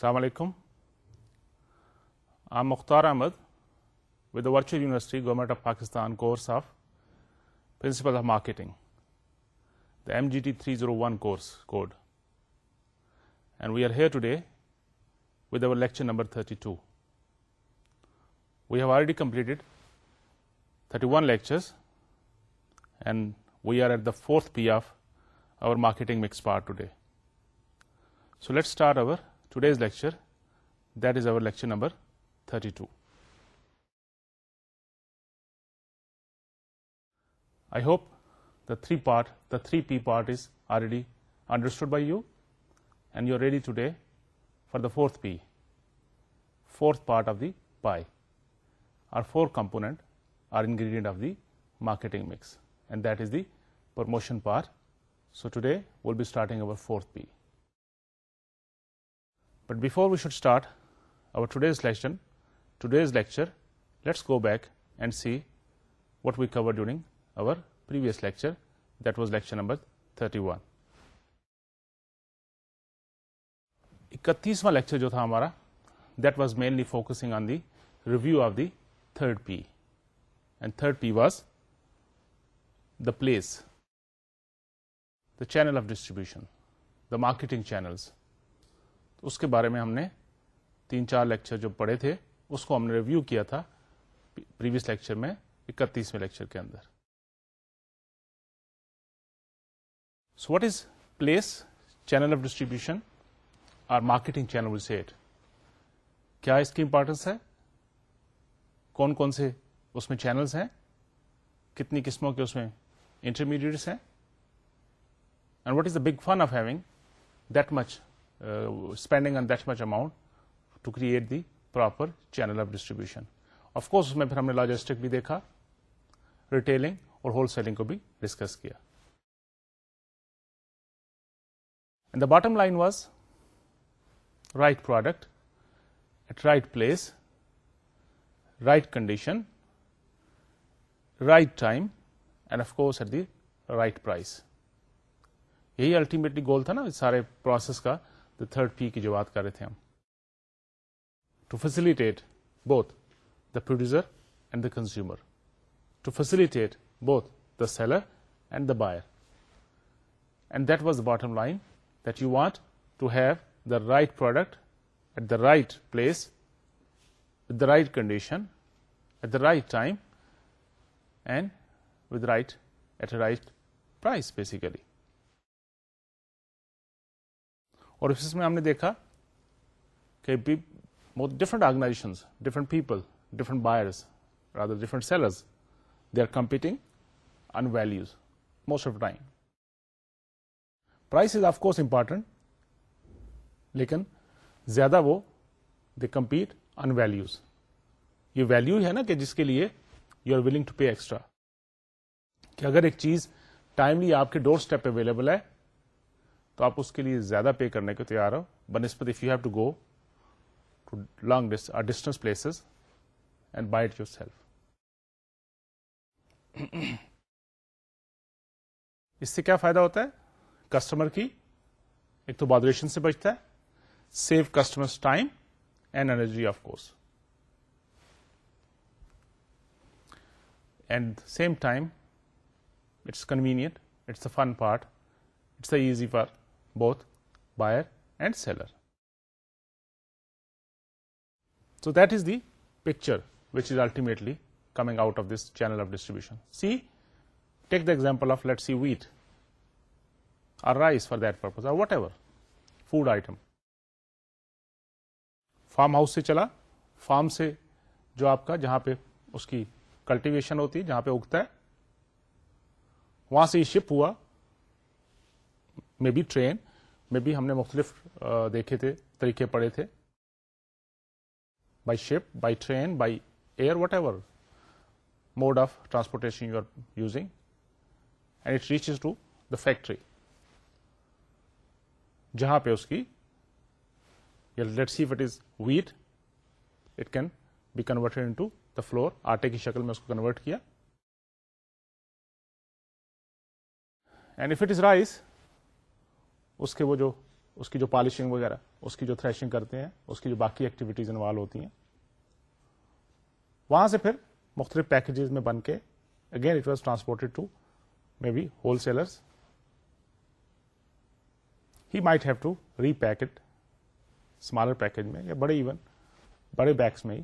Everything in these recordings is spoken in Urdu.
Assalamu alaikum. I am Mukhtar Ahmed with the Virtual University Government of Pakistan course of Principles of Marketing, the MGT 301 course code. And we are here today with our lecture number 32. We have already completed 31 lectures and we are at the fourth P of our marketing mix part today. So let's start our today's lecture, that is our lecture number 32. I hope the 3P part is already understood by you, and you are ready today for the fourth P, fourth part of the pie, or four component or ingredient of the marketing mix, and that is the promotion part. So today we'll be starting our fourth P. But before we should start our today's lecture today's lecture let's go back and see what we cover during previous lecture that was lecture number thirty one اکتیس ما لچر جو تھا ہمارا that was mainly focus on the review of the third P and third P was the place the channel of distribution the market channels اس کے بارے میں ہم نے تین چار لیکچر جو پڑھے تھے اس کو ہم نے ریویو کیا تھا پریویس لیکچر میں اکتیسویں لیکچر کے اندر so what is place channel of distribution اور مارکیٹنگ چینل سیٹ کیا اس کی امپورٹینس ہے کون کون سے اس میں چینلس ہیں کتنی قسموں کے اس میں انٹرمیڈیٹس ہیں and what is the big fun of having that much spending on that much amount to create the proper channel of distribution of course اس میں پھر ہم نے لاجسٹک بھی دیکھا ریٹیلنگ اور ہول سیلنگ کو بھی ڈسکس کیا the bottom line was right product at right place right condition right time and of course at the right price یہی الٹیمیٹلی گول تھا نا سارے پروسیس کا دا تھرڈ پی کی جو بات کر رہے تھے ہم to facilitate both the producer and the consumer to facilitate both the seller and the buyer and that was the bottom line that you want to have the right product at the right place with the right condition at the right time and with right at a right price basically اور اس میں ہم نے دیکھا کہ different organization different people different buyers different sellers they are competing in values most of time price is of course important لیکن زیادہ وہ دے کمپیٹ ان ویلوز یہ ویلو ہے نا کہ جس کے لیے you are willing to pay extra کہ اگر ایک چیز ٹائملی آپ کے ڈور اسٹیپ اویلیبل ہے تو آپ اس کے لیے زیادہ پے کرنے کو تیار ہو بنسپت you have to go to long distance places and buy it yourself اس سے کیا فائدہ ہوتا ہے کسٹمر کی ایک تو بادریشن سے بچتا ہے save customer time and energy of course and same time it's convenient it's a fun part it's a easy part both buyer and seller so that is the picture which is coming coming out of this channel of distribution see take the of of let see wheat rice for that purpose or ever food item farm house سے چلا فارم سے جو آپ کا جہاں پہ اس کی کلٹیویشن ہوتی ہے جہاں پہ اگتا ہے وہاں سے یہ شپ ہوا مے بی ٹرین میں بھی ہم نے مختلف دیکھے تھے طریقے پڑے تھے by ship by train by air whatever mode of transportation you are using and it reaches to the factory جہاں پہ اس کی let see what is wheat it can be converted into the flour آٹے کی شکل میں اس کو کنورٹ کیا اینڈ اف اٹ از اس کے وہ جو اس کی جو پالشنگ وغیرہ اس کی جو تھریشنگ کرتے ہیں اس کی جو باقی ایکٹیویٹیز انوالو ہوتی ہیں وہاں سے پھر مختلف پیکجز میں بن کے again it was transported to maybe wholesalers he might have to repacked smaller package میں یا بڑے ایون بڑے بیگس میں ہی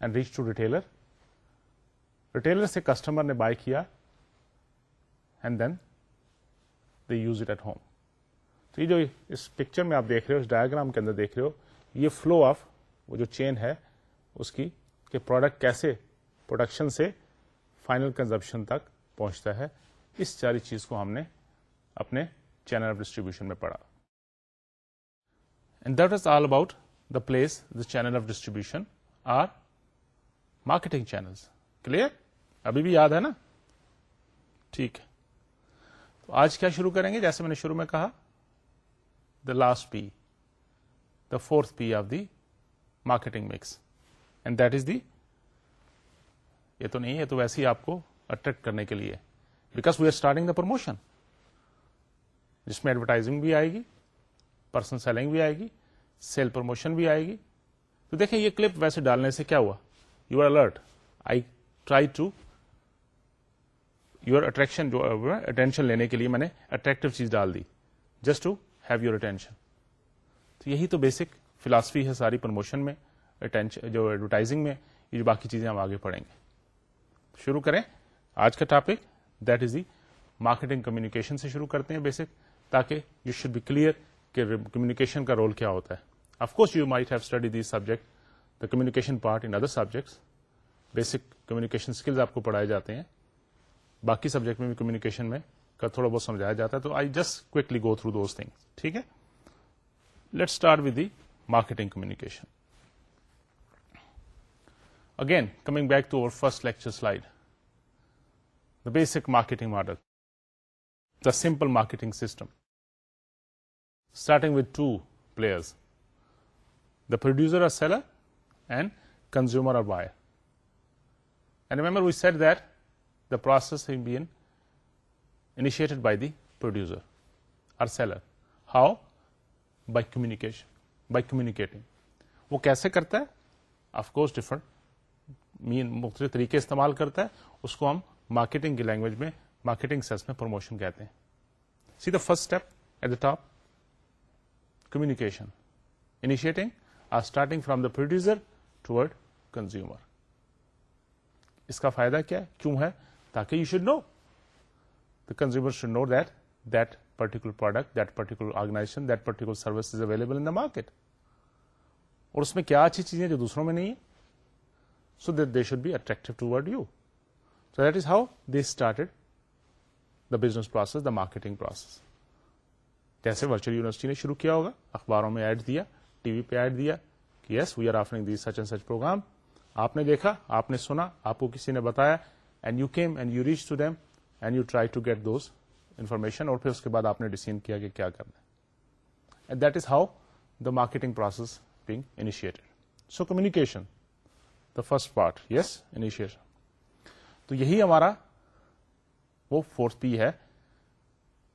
and reach to retailer retailer سے کسٹمر نے بائی کیا and then they use it at home تو یہ جو اس پکچر میں آپ دیکھ رہے ہو اس ڈائگرام کے اندر دیکھ رہے ہو یہ فلو آف وہ جو چین ہے اس کی کہ پروڈکٹ کیسے پروڈکشن سے فائنل کنزمپشن تک پہنچتا ہے اس ساری چیز کو ہم نے اپنے چینل آف ڈسٹریبیوشن میں پڑھا and that is all about the place the channel of distribution or marketing channel clear ابھی بھی یاد ہے نا ٹھیک ہے تو آج کیا شروع کریں گے جیسے میں نے شروع میں کہا last P the fourth P of the marketing mix and that is the یہ تو نہیں ہے تو ویسے ہی آپ کو اٹریکٹ کرنے کے لیے because we are starting the promotion جس میں ایڈورٹائزنگ بھی آئے گی پرسن سیلنگ بھی آئے گی سیل پروموشن بھی آئے گی تو دیکھیں یہ کلپ ویسے ڈالنے سے کیا ہوا you are alert I try to your attraction جو اٹینشن لینے کے لیے میں نے اٹریکٹو چیز ڈال دی just to have your attention تو یہی تو بیسک فلاسفی ہے ساری پروموشن میں جو جو ایڈورٹائزنگ میں یہ باقی چیزیں ہم آگے پڑھیں گے شروع کریں آج کا topic that is the marketing communication سے شروع کرتے ہیں بیسک تاکہ یو شوڈ بی کلیئر کہ کمیونیکیشن کا رول کیا ہوتا ہے of course you might have study these subject the communication part in other subjects basic communication skills آپ کو پڑھائے جاتے ہیں باقی سبجیکٹ میں بھی کمیونیکیشن میں کا تھوڑا بہت سمجھایا جاتا ہے تو I just quickly go through those thing ٹھیک ہے let start with the marketing communication again coming back to our first lecture slide the basic marketing model the simple marketing system starting with two players the producer or seller and consumer or buyer and remember we said that the process be been initiated by the producer or seller how by communication, by communicating. وہ کیسے کرتا ہے آف کورس ڈفرنٹ مین مختلف طریقے استعمال کرتا ہے اس کو ہم مارکیٹنگ کی لینگویج میں مارکیٹنگ سیلس میں پروموشن کہتے ہیں see the first step at the top communication initiating or starting from the producer to the consumer اس کا فائدہ کیا کیوں ہے تاکہ you should know consumer should know the particular product particular آرگنائزنٹیکولر service market اور اس میں کیا اچھی چیزیں جو دوسروں میں نہیں ہیں so that they should be attractive toward you so that is how they started the business process the marketing process جیسے ورچوئل یونیورسٹی نے شروع کیا ہوگا اخباروں میں ایڈ دیا ٹی وی پہ ایڈ دیا کہ yes we are offering the such and such program آپ نے دیکھا آپ نے سنا آپ کو کسی نے بتایا and you came and you reach to them and you try to get those information اور پھر اس کے بعد آپ نے ڈیسیزن کیا کہ کیا کرنا ہے marketing process being initiated so communication the first part yes initiation تو یہی ہمارا وہ فورس پی ہے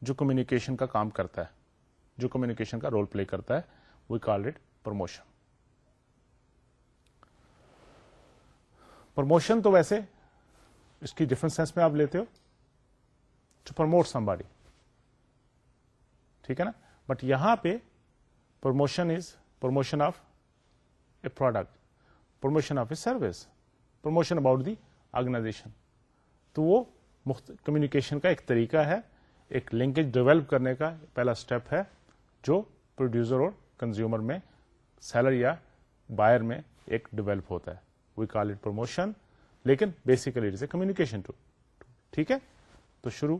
جو کمیکیشن کا کام کرتا ہے جو کمیکیشن کا رول پلے کرتا ہے we call it promotion promotion تو ویسے اس کی ڈفرنٹ سینس میں آپ لیتے ہو ٹو پروموٹ سم باڈی ٹھیک ہے نا بٹ یہاں پہ promotion is promotion of a product promotion of a service promotion about the organization تو وہ کمیونیکیشن کا ایک طریقہ ہے ایک لنکیج ڈیولپ کرنے کا پہلا اسٹیپ ہے جو پروڈیوسر اور کنزیومر میں سیلر یا بائر میں ایک ڈیولپ ہوتا ہے وی کال اٹ پروموشن لیکن basically it is a communication to ٹھیک ہے تو شروع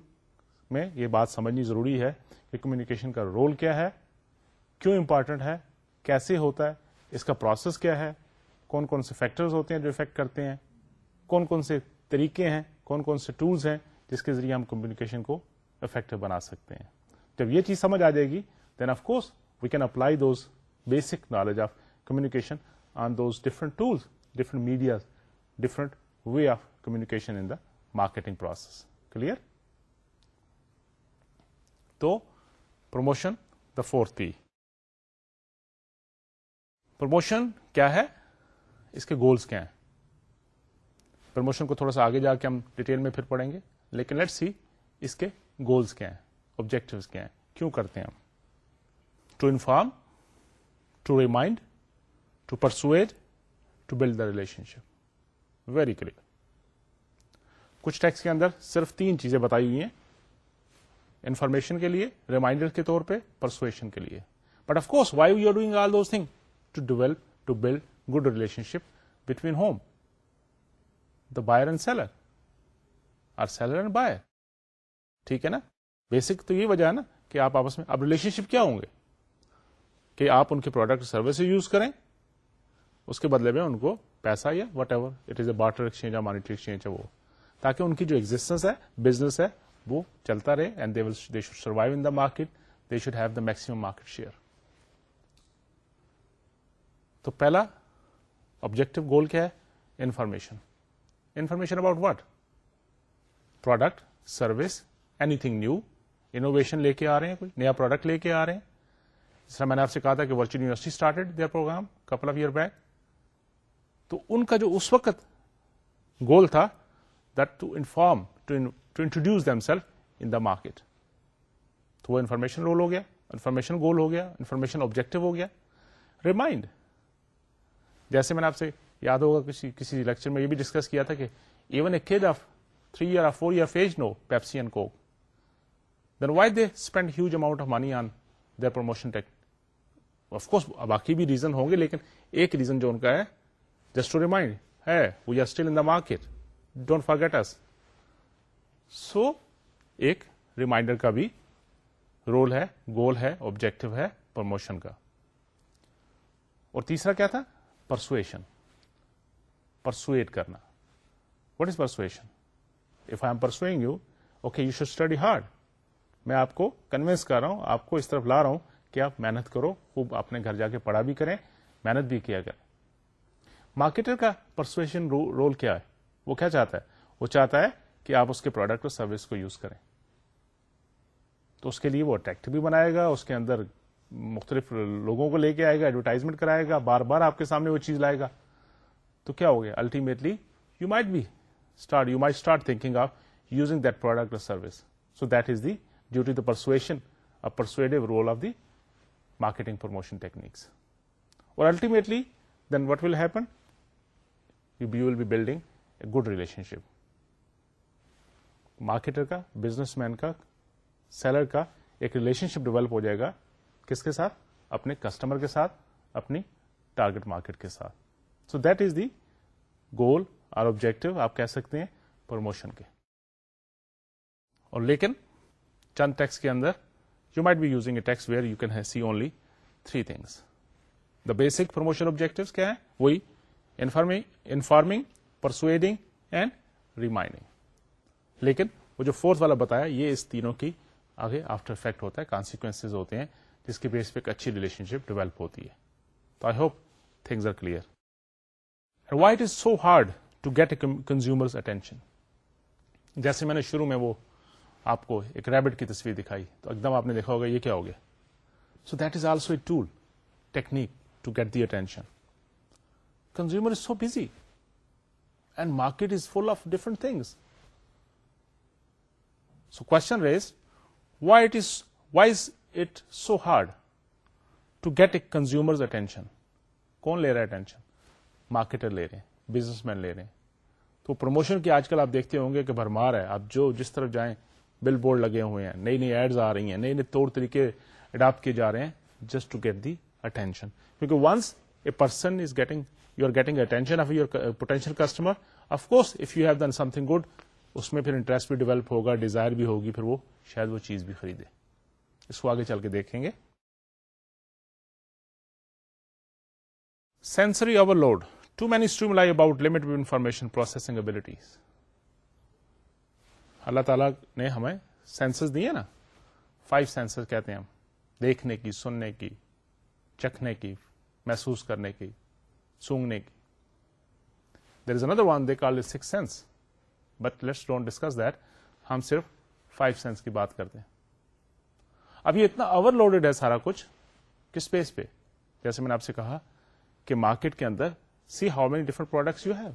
میں یہ بات سمجھنی ضروری ہے کہ کمیونیکیشن کا رول کیا ہے کیوں امپورٹنٹ ہے کیسے ہوتا ہے اس کا پروسیس کیا ہے کون کون سے فیکٹرز ہوتے ہیں جو افیکٹ کرتے ہیں کون کون سے طریقے ہیں کون کون سے ٹولز ہیں جس کے ذریعے ہم کمیونیکیشن کو افیکٹو بنا سکتے ہیں جب یہ چیز سمجھ آ جائے گی then of course we can apply those basic knowledge of communication on those different tools different medias different way of communication in the marketing process clear تو promotion the fourth P promotion کیا ہے اس کے گولس کیا ہیں پروموشن کو تھوڑا سا آگے جا کے ہم ڈیٹیل میں پھر پڑھیں گے لیکن لیٹ سی اس کے گولس کیا ہیں آبجیکٹو کیا ہیں کیوں کرتے ہیں ہم to inform to remind to persuade to build the relationship very clear کچھ ٹیکس کے اندر صرف تین چیزیں بتائی ہوئی ہیں انفارمیشن کے لیے ریمائنڈر کے طور پہ پرسویشن کے لیے but of course why you are doing all thing to develop to build good relationship between whom the buyer and seller or seller and buyer ٹھیک ہے نا بیسک تو یہ وجہ ہے نا کہ آپ آپس میں اب ریلیشن شپ کیا ہوں گے کہ آپ ان کے پروڈکٹ سروس یوز کریں اس کے بدلے میں ان کو پیسہ یا whatever it is a barter exchange یا مانیٹری ایکسچینج ہے وہ تاکہ ان کی جو ایگزٹینس ہے بزنس ہے وہ چلتا رہے and they they should survive in the market they should have the maximum market share تو پہلا آبجیکٹو گول کیا ہے information information about product service anything new innovation لے کے آ رہے ہیں کوئی نیا پروڈکٹ لے کے آ رہے ہیں جس طرح میں نے آپ سے کہا تھا کہ virtual university started their program couple of year back تو ان کا جو اس وقت گول تھا that to inform to to introduce them self in the market تو وہ انفارمیشن رول ہو گیا انفارمیشن گول ہو گیا انفارمیشن آبجیکٹو ہو گیا ریمائنڈ جیسے میں نے آپ سے یاد ہوگا کسی لیکچر میں یہ بھی ڈسکس کیا تھا کہ even a age of three year four year phase no Pepsi and Coke then why they spend huge amount of money on their promotion take of course باقی بھی ریزن ہوں گے لیکن ایک ریزن جو ان کا ہے جسٹ ٹو ریمائنڈ ہے we are still in the market don't forget us so ایک ریمائنڈر کا بھی رول ہے گول ہے آبجیکٹو ہے پرموشن کا اور تیسرا کیا تھا پرسویشن پرسویٹ کرنا what is persuasion if I am persuading you okay you should study hard میں آپ کو کنوینس کر رہا ہوں آپ کو اس طرف لا رہا ہوں کہ آپ محنت کرو خوب اپنے گھر جا کے پڑھا بھی کریں محنت بھی کیا کریں مارکیٹر کا پرسویشن رول کیا ہے وہ کیا چاہتا ہے وہ چاہتا ہے کہ آپ اس کے پروڈکٹ اور سروس کو یوز کریں تو اس کے لیے وہ اٹریکٹ بھی بنائے گا اس کے اندر مختلف لوگوں کو لے کے آئے گا ایڈورٹائزمنٹ کرائے گا بار بار آپ کے سامنے وہ چیز لائے گا تو کیا ہوگا thinking of using that product اور service so that is the due to the persuasion role of the marketing promotion techniques اور ultimately then what will happen be will be building a good relationship marketer کا بزنس مین کا سیلر کا ایک ریلیشن شپ ڈیولپ ہو جائے گا کس کے ساتھ اپنے کسٹمر کے ساتھ اپنی ٹارگیٹ مارکیٹ کے ساتھ so that is the goal اور آبجیکٹو آپ کہہ سکتے ہیں پروموشن کے اور لیکن چند ٹیکس کے اندر you might be using a texts where you can see only three things the basic promotion objective کیا ہے وہی انفارمنگ پرسویڈنگ اینڈ ریمائنڈنگ لیکن وہ جو فورتھ والا بتایا یہ اس تینوں کی آگے آفٹر افیکٹ ہوتا ہے کانسیکوینس ہوتے ہیں جس کے بیس پہ ایک اچھی ریلیشن شپ ڈیولپ ہوتی ہے تو I hope things are clear why it is so hard to get a attention جیسے میں نے شروع میں وہ آپ کو ایک ریبٹ کی تصویر دکھائی تو ایک دم آپ نے دیکھا ہوگا یہ کیا ہوگا so that is also a tool technique to get the attention consumer is so busy and market is full of different things so question raise why it is why is it so hard to get a consumer's attention کون لے رہا ہے اٹینشن مارکیٹر لے رہے ہیں بزنس مین لے رہے ہیں تو پروموشن کی آج کل آپ دیکھتے ہوں گے کہ بھرمار ہے آپ جو جس طرف جائیں بل بورڈ لگے ہوئے ہیں نئی نئی ایڈز آ رہی ہیں نئے نئے طور طریقے اڈاپٹ کیے جا رہے ہیں just to get the attention کیونکہ once a person is getting you are getting attention of your potential customer course if you have done something good اس میں پھر انٹرسٹ بھی ڈیولپ ہوگا ڈیزائر بھی ہوگی پھر وہ شاید وہ چیز بھی خریدے اس کو آگے چل کے دیکھیں گے sensory overload too many stream lie about limit information processing abilities Allah تعالی نے ہمیں سینسر دیے نا فائیو سینسر کہتے ہیں ہم دیکھنے کی سننے کی چکھنے کی محسوس کرنے کی سونگنے کی there is another one they call six sense but let's don't discuss that ہم صرف فائیو سینس کی بات کرتے ہیں اب یہ اتنا اوور لوڈیڈ ہے سارا کچھ کس اسپیس پہ جیسے میں نے آپ سے کہا کہ مارکیٹ کے اندر see how many different products you have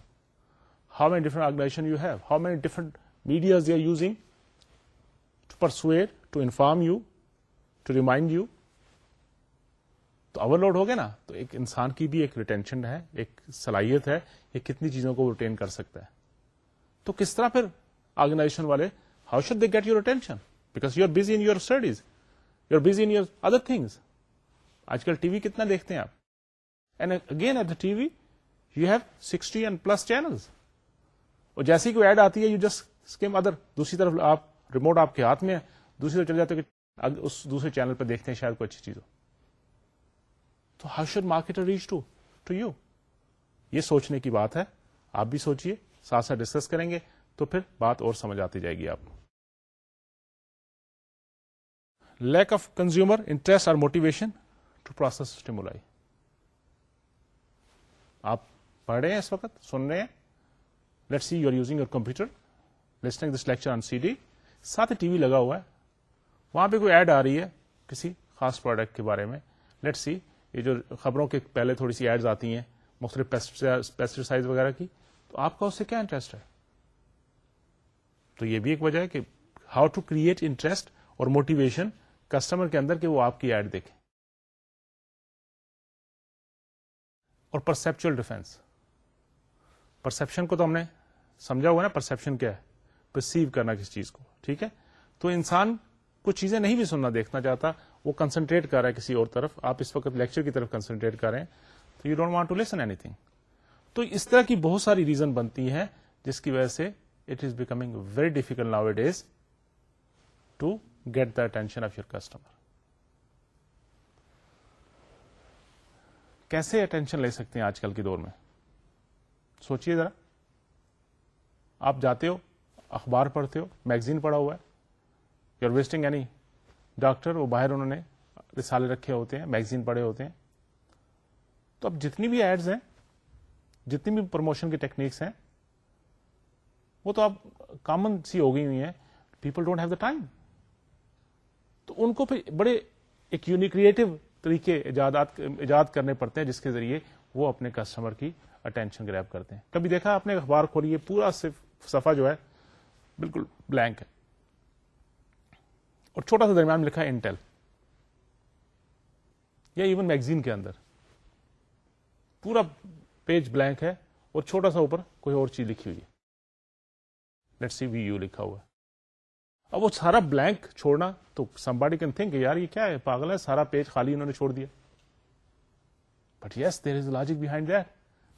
how many different organization you have how many different medias you are using to to inform you to remind you تو اوور لوڈ ہو گیا نا تو ایک انسان کی بھی ایک ریٹینشن ہے ایک صلاحیت ہے یہ کتنی چیزوں کو ریٹین کر سکتا ہے تو کس طرح پھر آرگنائزیشن والے how should they get your attention because you are busy in your studies you are busy in your other things آج کل ٹی وی کتنا دیکھتے ہیں آپ and again at the TV you have sixty and plus channel اور جیسی کوئی ایڈ آتی ہے یو جسٹ اسکیم ادر دوسری طرف آپ ریموٹ آپ کے ہاتھ میں دوسری طرف چل جاتے اس دوسرے چینل پہ دیکھتے ہیں شاید کوئی اچھی چیز ہو تو how should market reach to to you یہ سوچنے کی بات ہے آپ بھی سوچئے ساتھ ساتھ ڈسکس کریں گے تو پھر بات اور سمجھ آتی جائے گی آپ لیک آف کنزیومر انٹرسٹ اور موٹیویشن ٹو پروسیس اسٹیمولائی آپ پڑھ رہے ہیں اس وقت سن رہے ہیں let see you are using your computer listening this lecture on CD ساتھ ٹی وی لگا ہوا ہے وہاں پہ کوئی ایڈ آ رہی ہے کسی خاص پروڈکٹ کے بارے میں لیٹ سی یہ جو خبروں کے پہلے تھوڑی سی ایڈز آتی ہیں مختلف پیسٹیسائز وغیرہ کی آپ کا اس سے کیا انٹرسٹ ہے تو یہ بھی ایک وجہ ہے کہ ہاؤ ٹو کریٹ انٹرسٹ اور موٹیویشن کسٹمر کے اندر کہ وہ آپ کی ایڈ دیکھیں اور پرسپچل ڈیفینس پرسپشن کو تو ہم نے سمجھا ہوا نا پرسپشن کیا ہے پرسیو کرنا کس چیز کو ٹھیک ہے تو انسان کچھ چیزیں نہیں بھی سننا دیکھنا چاہتا وہ کنسنٹریٹ کر رہا ہے کسی اور طرف آپ اس وقت لیکچر کی طرف کنسنٹریٹ کر رہے ہیں تو you don't want to listen anything تو اس طرح کی بہت ساری ریزن بنتی ہیں جس کی وجہ سے it is becoming very difficult now is to get the attention of your customer کیسے اٹینشن لے سکتے ہیں آج کل کے دور میں سوچئے ذرا آپ جاتے ہو اخبار پڑھتے ہو میگزین پڑھا ہوا ہے یو آر ویسٹنگ یعنی ڈاکٹر وہ باہر انہوں نے رسالے رکھے ہوتے ہیں میگزین پڑھے ہوتے ہیں تو اب جتنی بھی ایڈز ہیں جتنی بھی پروموشن کی ٹیکنیکس ہیں وہ تو آپ کامن سی ہو گئی ہوئی ہیں people don't have the time تو ان کو پھر بڑے ایک یونیکریٹو طریقے ایجادات ایجاد کرنے پڑتے ہیں جس کے ذریعے وہ اپنے کسٹمر کی اٹینشن گریب کرتے ہیں کبھی دیکھا آپ نے اخبار کھولی ہے پورا سفا جو ہے بالکل بلینک ہے اور چھوٹا سا درمیان لکھا انٹل یا ایون میگزین کے اندر پورا پیج بلینک ہے اور چھوٹا سا اوپر کوئی اور چیز لکھی ہوئی لیٹ سی وی یو لکھا ہوا اب وہ سارا بلینک چھوڑنا تو سمباڈی کین تھنک یار یہ کیا ہے پاگل ہے سارا پیج خالی انہوں نے چھوڑ دیا but yes there is logic behind that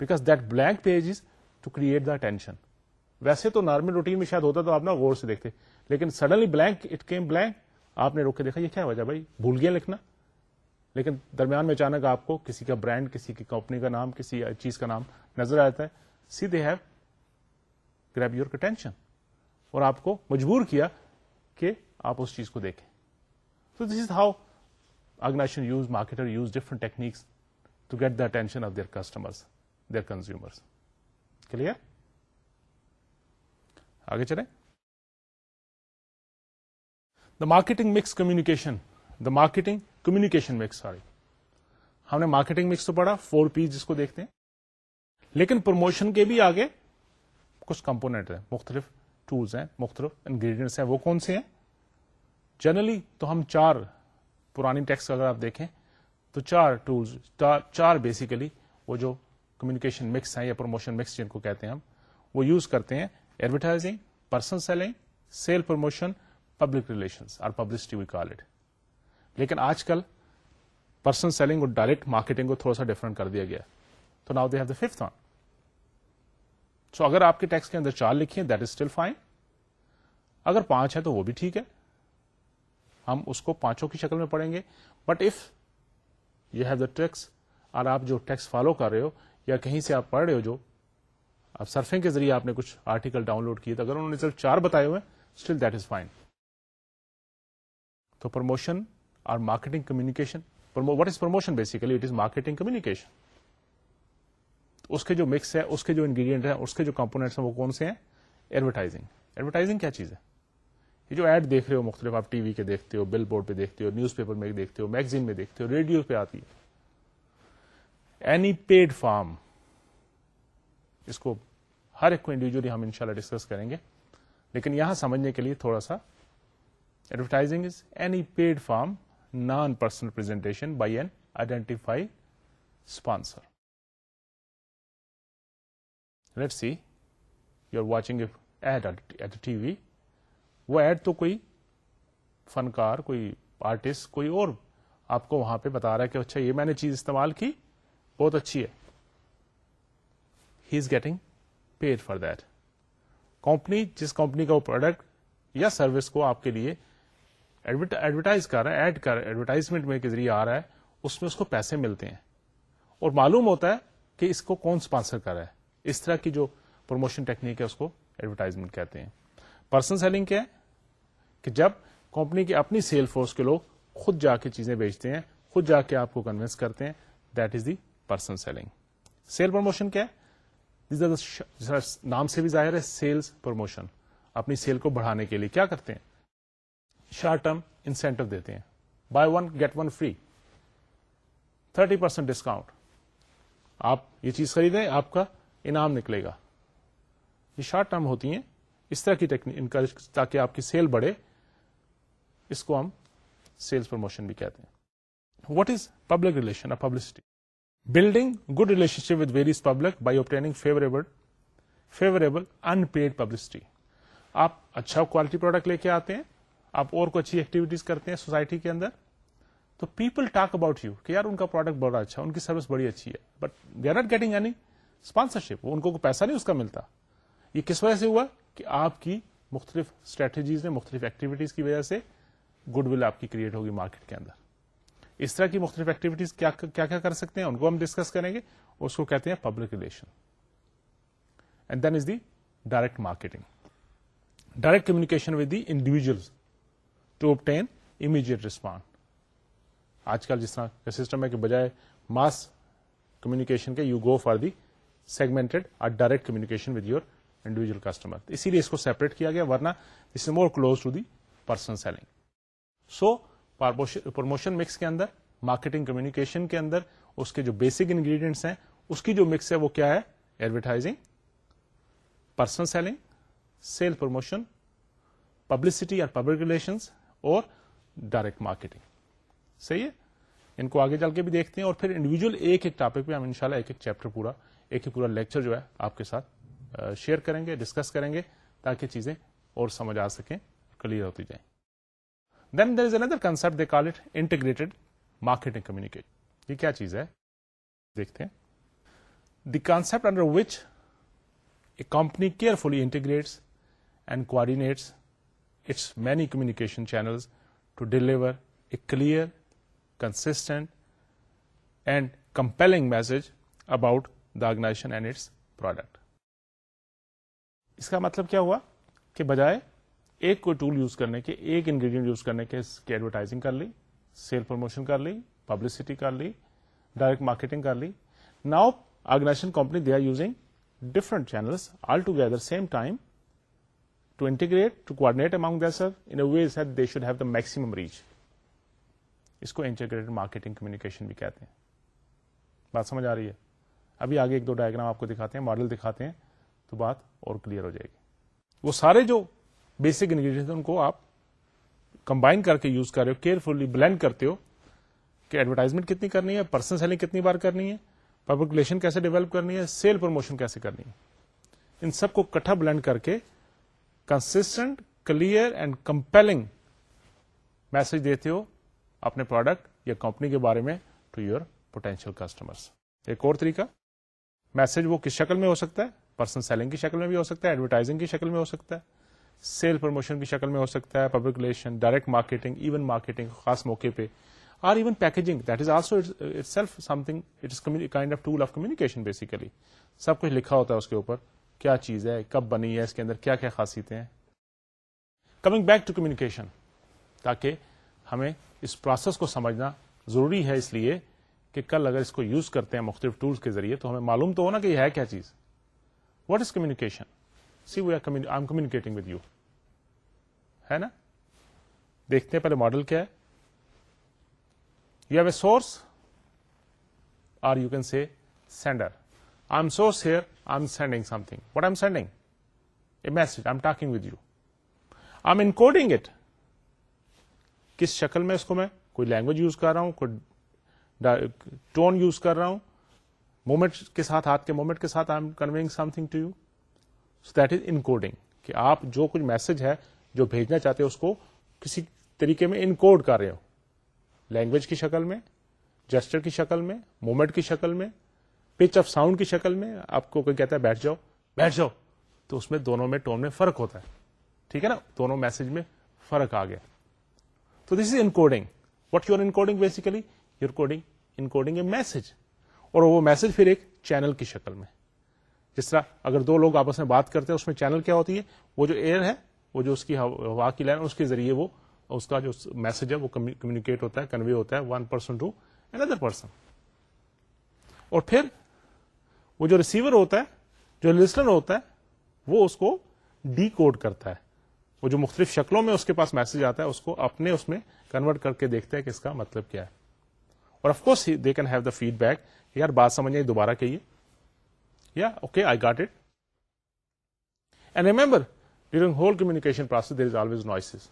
because that blank page is to create the tension ویسے تو نارمل روٹین میں شاید ہوتا تو آپ نا غور سے دیکھتے لیکن suddenly blank it came blank آپ نے روک کے دیکھا یہ کیا وجہ بھائی بھول گیا لکھنا لیکن درمیان میں اچانک آپ کو کسی کا برانڈ کسی کی کمپنی کا نام کسی چیز کا نام نظر آتا ہے see they have grab your attention اور آپ کو مجبور کیا کہ آپ اس چیز کو دیکھیں تو this is how organization use marketer use different techniques to get the attention of their customer their consumer clear آگے چلیں the marketing mix communication the marketing communication mix sorry ہم نے مارکیٹنگ مکس تو پڑھا فور پی جس کو دیکھتے ہیں لیکن پروموشن کے بھی آگے کچھ کمپونیٹ ہیں مختلف ٹولس ہیں مختلف انگریڈینٹس ہیں وہ کون سے ہیں جنرلی تو ہم چار پرانی ٹیکس اگر آپ دیکھیں تو چار ٹولس چار بیسیکلی وہ جو کمیونیکیشن مکس ہیں یا پروموشن مکس جن کو کہتے ہیں ہم وہ یوز کرتے ہیں advertising person selling sale promotion public relation اور پبلسٹی وی کال اٹ لیکن آج کل پرسن سیلنگ اور ڈائریکٹ مارکیٹنگ کو تھوڑا سا ڈفرنٹ کر دیا گیا تو now they have the fifth one so اگر آپ کے ٹیکس کے اندر چار لکھی ہیں دیٹ از اسٹل فائن اگر پانچ ہے تو وہ بھی ٹھیک ہے ہم اس کو پانچوں کی شکل میں پڑھیں گے but if you have the texts اور آپ جو ٹیکس فالو کر رہے ہو یا کہیں سے آپ پڑھ رہے ہو جو اب سرفنگ کے ذریعے آپ نے کچھ آرٹیکل ڈاؤن لوڈ کیے تو اگر انہوں نے صرف چار بتائے ہوئے اسٹل دیٹ از فائن تو promotion marketing communication what is promotion it is marketing ہیں وہ کون سے ہیں ایڈورٹائزنگ ایڈورٹائزنگ کیا چیز ہے یہ جو ایڈ دیکھ رہے ہو مختلف آپ ٹی وی کے دیکھتے ہو بل بورڈ پہ دیکھتے ہو نیوز پیپر میں دیکھتے ہو میگزین میں دیکھتے ہو ریڈیو پہ آتی ہے اینی پیڈ فارم اس کو ہر ایک کو انڈیویجلی ہم انشاءاللہ ڈسکس کریں گے لیکن یہاں سمجھنے کے لیے تھوڑا سا advertising is any paid form non personal presentation by an identify sponsor let see you are watching ad at وہ ایڈ تو کوئی فنکار کوئی آرٹسٹ کوئی اور آپ کو وہاں پہ بتا رہا ہے کہ اچھا یہ میں نے چیز استعمال کی بہت اچھی ہے he is getting paid for that company جس کمپنی کا وہ پروڈکٹ یا سروس کو آپ کے لیے ایڈورٹائز کر رہا ہے ایڈ کر ایڈورٹائزمنٹ میں کے ذریعے آ رہا ہے اس میں اس کو پیسے ملتے ہیں اور معلوم ہوتا ہے کہ اس کو کون اسپانسر رہا ہے اس طرح کی جو پروموشن ٹیکنیک ہے اس کو ایڈورٹائزمنٹ کہتے ہیں پرسن سیلنگ کیا ہے کہ جب کمپنی کی اپنی سیل فورس کے لوگ خود جا کے چیزیں بیچتے ہیں خود جا کے آپ کو کنوینس کرتے ہیں that is the person selling sale promotion کیا ہے نام سے بھی ظاہر ہے سیلز پروموشن اپنی سیل کو بڑھانے کے لیے کیا کرتے ہیں شارٹ ٹرم انسینٹو دیتے ہیں buy one get one free thirty percent discount آپ یہ چیز خریدیں آپ کا انعام نکلے گا یہ شارٹ ٹرم ہوتی ہیں اس طرح کی ٹیکنیک انکریج تاکہ آپ کی سیل بڑھے اس کو ہم سیلس پروموشن بھی کہتے ہیں what is public relation publicity building good relationship with various public by favourable favourable unpaid publicity آپ اچھا کوالٹی پروڈکٹ لے کے آتے ہیں آپ اور کوئی اچھی ایکٹیویٹیز کرتے ہیں سوسائٹی کے اندر تو پیپل ٹاک اباؤٹ یو کہ یار ان کا پروڈکٹ بڑا اچھا ان کی سروس بڑی اچھی ہے but they are not getting any sponsorship ان کو پیسہ نہیں اس کا ملتا یہ کس وجہ سے ہوا کہ آپ کی مختلف اسٹریٹجیز نے مختلف ایکٹیویٹیز کی وجہ سے گڈ ول آپ کی کریٹ ہوگی مارکیٹ کے اندر اس طرح کی مختلف ایکٹیویٹیز کیا کیا کیا کر سکتے ہیں ان کو ہم ڈسکس کریں گے اس کو کہتے ہیں public relation and then is the direct marketing direct communication with the individuals to obtain immediate respon آج کل جس طرح کا سسٹم ہے کہ بجائے ماس کمیونیکیشن کے you go for the segment اور direct communication with your individual customer اسی لیے اس کو سیپریٹ کیا گیا ورنہ اس is more close to the person selling so promotion mix کے اندر مارکیٹنگ کمیونیکیشن کے اندر اس کے جو بیسک انگریڈینٹس ہیں اس کی جو مکس ہے وہ کیا ہے advertising personal selling sale promotion publicity اور پبلک ریلیشنس اور ڈائریکٹ مارکیٹنگ صحیح ہے ان کو آگے چل کے بھی دیکھتے ہیں اور پھر انڈیویجل ایک ایک ٹاپک پہ ہم ان ایک ایک چیپٹر پورا ایک ایک پورا لیکچر جو ہے آپ کے ساتھ شیئر کریں گے ڈسکس کریں گے تاکہ چیزیں اور سمجھ آ سکیں کلیئر ہوتی جائیں then there is another concept they call it integrated marketing communicate یہ کیا چیز ہے دیکھتے ہیں the concept under which a company carefully integrates and coordinates its many communication channels to deliver a clear consistent and compelling message about the organisation and its product اس کا مطلب کیا ہوا کہ بجائے ایک کوئی ٹول یوز کرنے کے ایک انگریڈینٹ یوز کرنے کے اس کی ایڈورٹائزنگ کر لی سیل پروموشن کر لی پبلسٹی کر لی ڈائریکٹ مارکیٹنگ کر لی now organisation company they are using different channels all together same time ابھی آگے دکھاتے ہیں ماڈل دکھاتے ہیں تو بات اور کلیئر ہو جائے گی وہ سارے جو بیسک انگریڈی ان کو آپ کمبائن کر کے یوز کر رہے ہو کیئرفلی بلینڈ کرتے ہو کہ ایڈورٹائزمنٹ کتنی کرنی ہے پرسن سیلنگ کتنی بار کرنی ہے پبلک ریلیشن کیسے ڈیولپ کرنی ہے سیل پروموشن کیسے کرنی ہے ان سب کو کٹھا بلینڈ کر کے constant clear and compelling message دیتے ہو اپنے پروڈکٹ یا کمپنی کے بارے میں ٹو یور پوٹینشیل کسٹمرس ایک اور طریقہ میسج وہ کس شکل میں ہو سکتا ہے پرسن سیلنگ کی شکل میں بھی ہو سکتا ہے ایڈورٹائزنگ کی شکل میں ہو سکتا ہے سیل پروموشن کی شکل میں ہو سکتا ہے public relation direct marketing even marketing خاص موقع پہ or even packaging that is also self something it is kind of tool of communication basically سب کچھ لکھا ہوتا ہے اس کے اوپر کیا چیز ہے کب بنی ہے اس کے اندر کیا کیا خاصیتیں ہیں کمنگ بیک ٹو کمیونیکیشن تاکہ ہمیں اس پروسیس کو سمجھنا ضروری ہے اس لیے کہ کل اگر اس کو یوز کرتے ہیں مختلف ٹولس کے ذریعے تو ہمیں معلوم تو ہونا کہ یہ ہے کیا چیز what is communication see we are I communicating with you ہے نا دیکھتے ہیں پہلے ماڈل کیا ہے you have a source or you can see sender am sauce here I am sending something what I am sending a message I am talking with you I am encoding it کس شکل میں اس کو میں کوئی لینگویج یوز کر رہا ہوں کوئی ٹون یوز کر رہا ہوں مومنٹ کے ساتھ ہاتھ کے مومنٹ کے ساتھ I am conveying something to you so that is encoding کہ آپ جو کچھ میسج ہے جو بھیجنا چاہتے ہو اس کو کسی طریقے میں انکوڈ کر رہے ہو لینگویج کی شکل میں جسٹر کی شکل میں مومنٹ کی شکل میں پچ آف ساؤنڈ کی شکل میں آپ کو کوئی کہتا ہے بیٹھ جاؤ بیٹھ جاؤ تو اس میں دونوں میں ٹون میں فرق ہوتا ہے ٹھیک ہے نا دونوں میسج میں فرق آ گیا تو this is in a message اور وہ میسج پھر ایک چینل کی شکل میں جس طرح اگر دو لوگ آپس میں بات کرتے ہیں اس میں چینل کیا ہوتی ہے وہ جو ایئر ہے وہ جو اس کی ہوا کی لائن اس کے ذریعے وہ اس کا جو میسج ہے وہ کمیونکیٹ ہوتا ہے کنوے ہوتا ہے one person to another person اور پھر وہ جو ریسیور ہوتا ہے جو لسنر ہوتا ہے وہ اس کو ڈی کوڈ کرتا ہے وہ جو مختلف شکلوں میں اس کے پاس میسج آتا ہے اس کو اپنے اس میں کنورٹ کر کے دیکھتا ہے کہ اس کا مطلب کیا ہے اور of course they can have the feedback یار بات سمجھ آئی دوبارہ کہیے یا okay I got it and remember during whole communication process there is always noises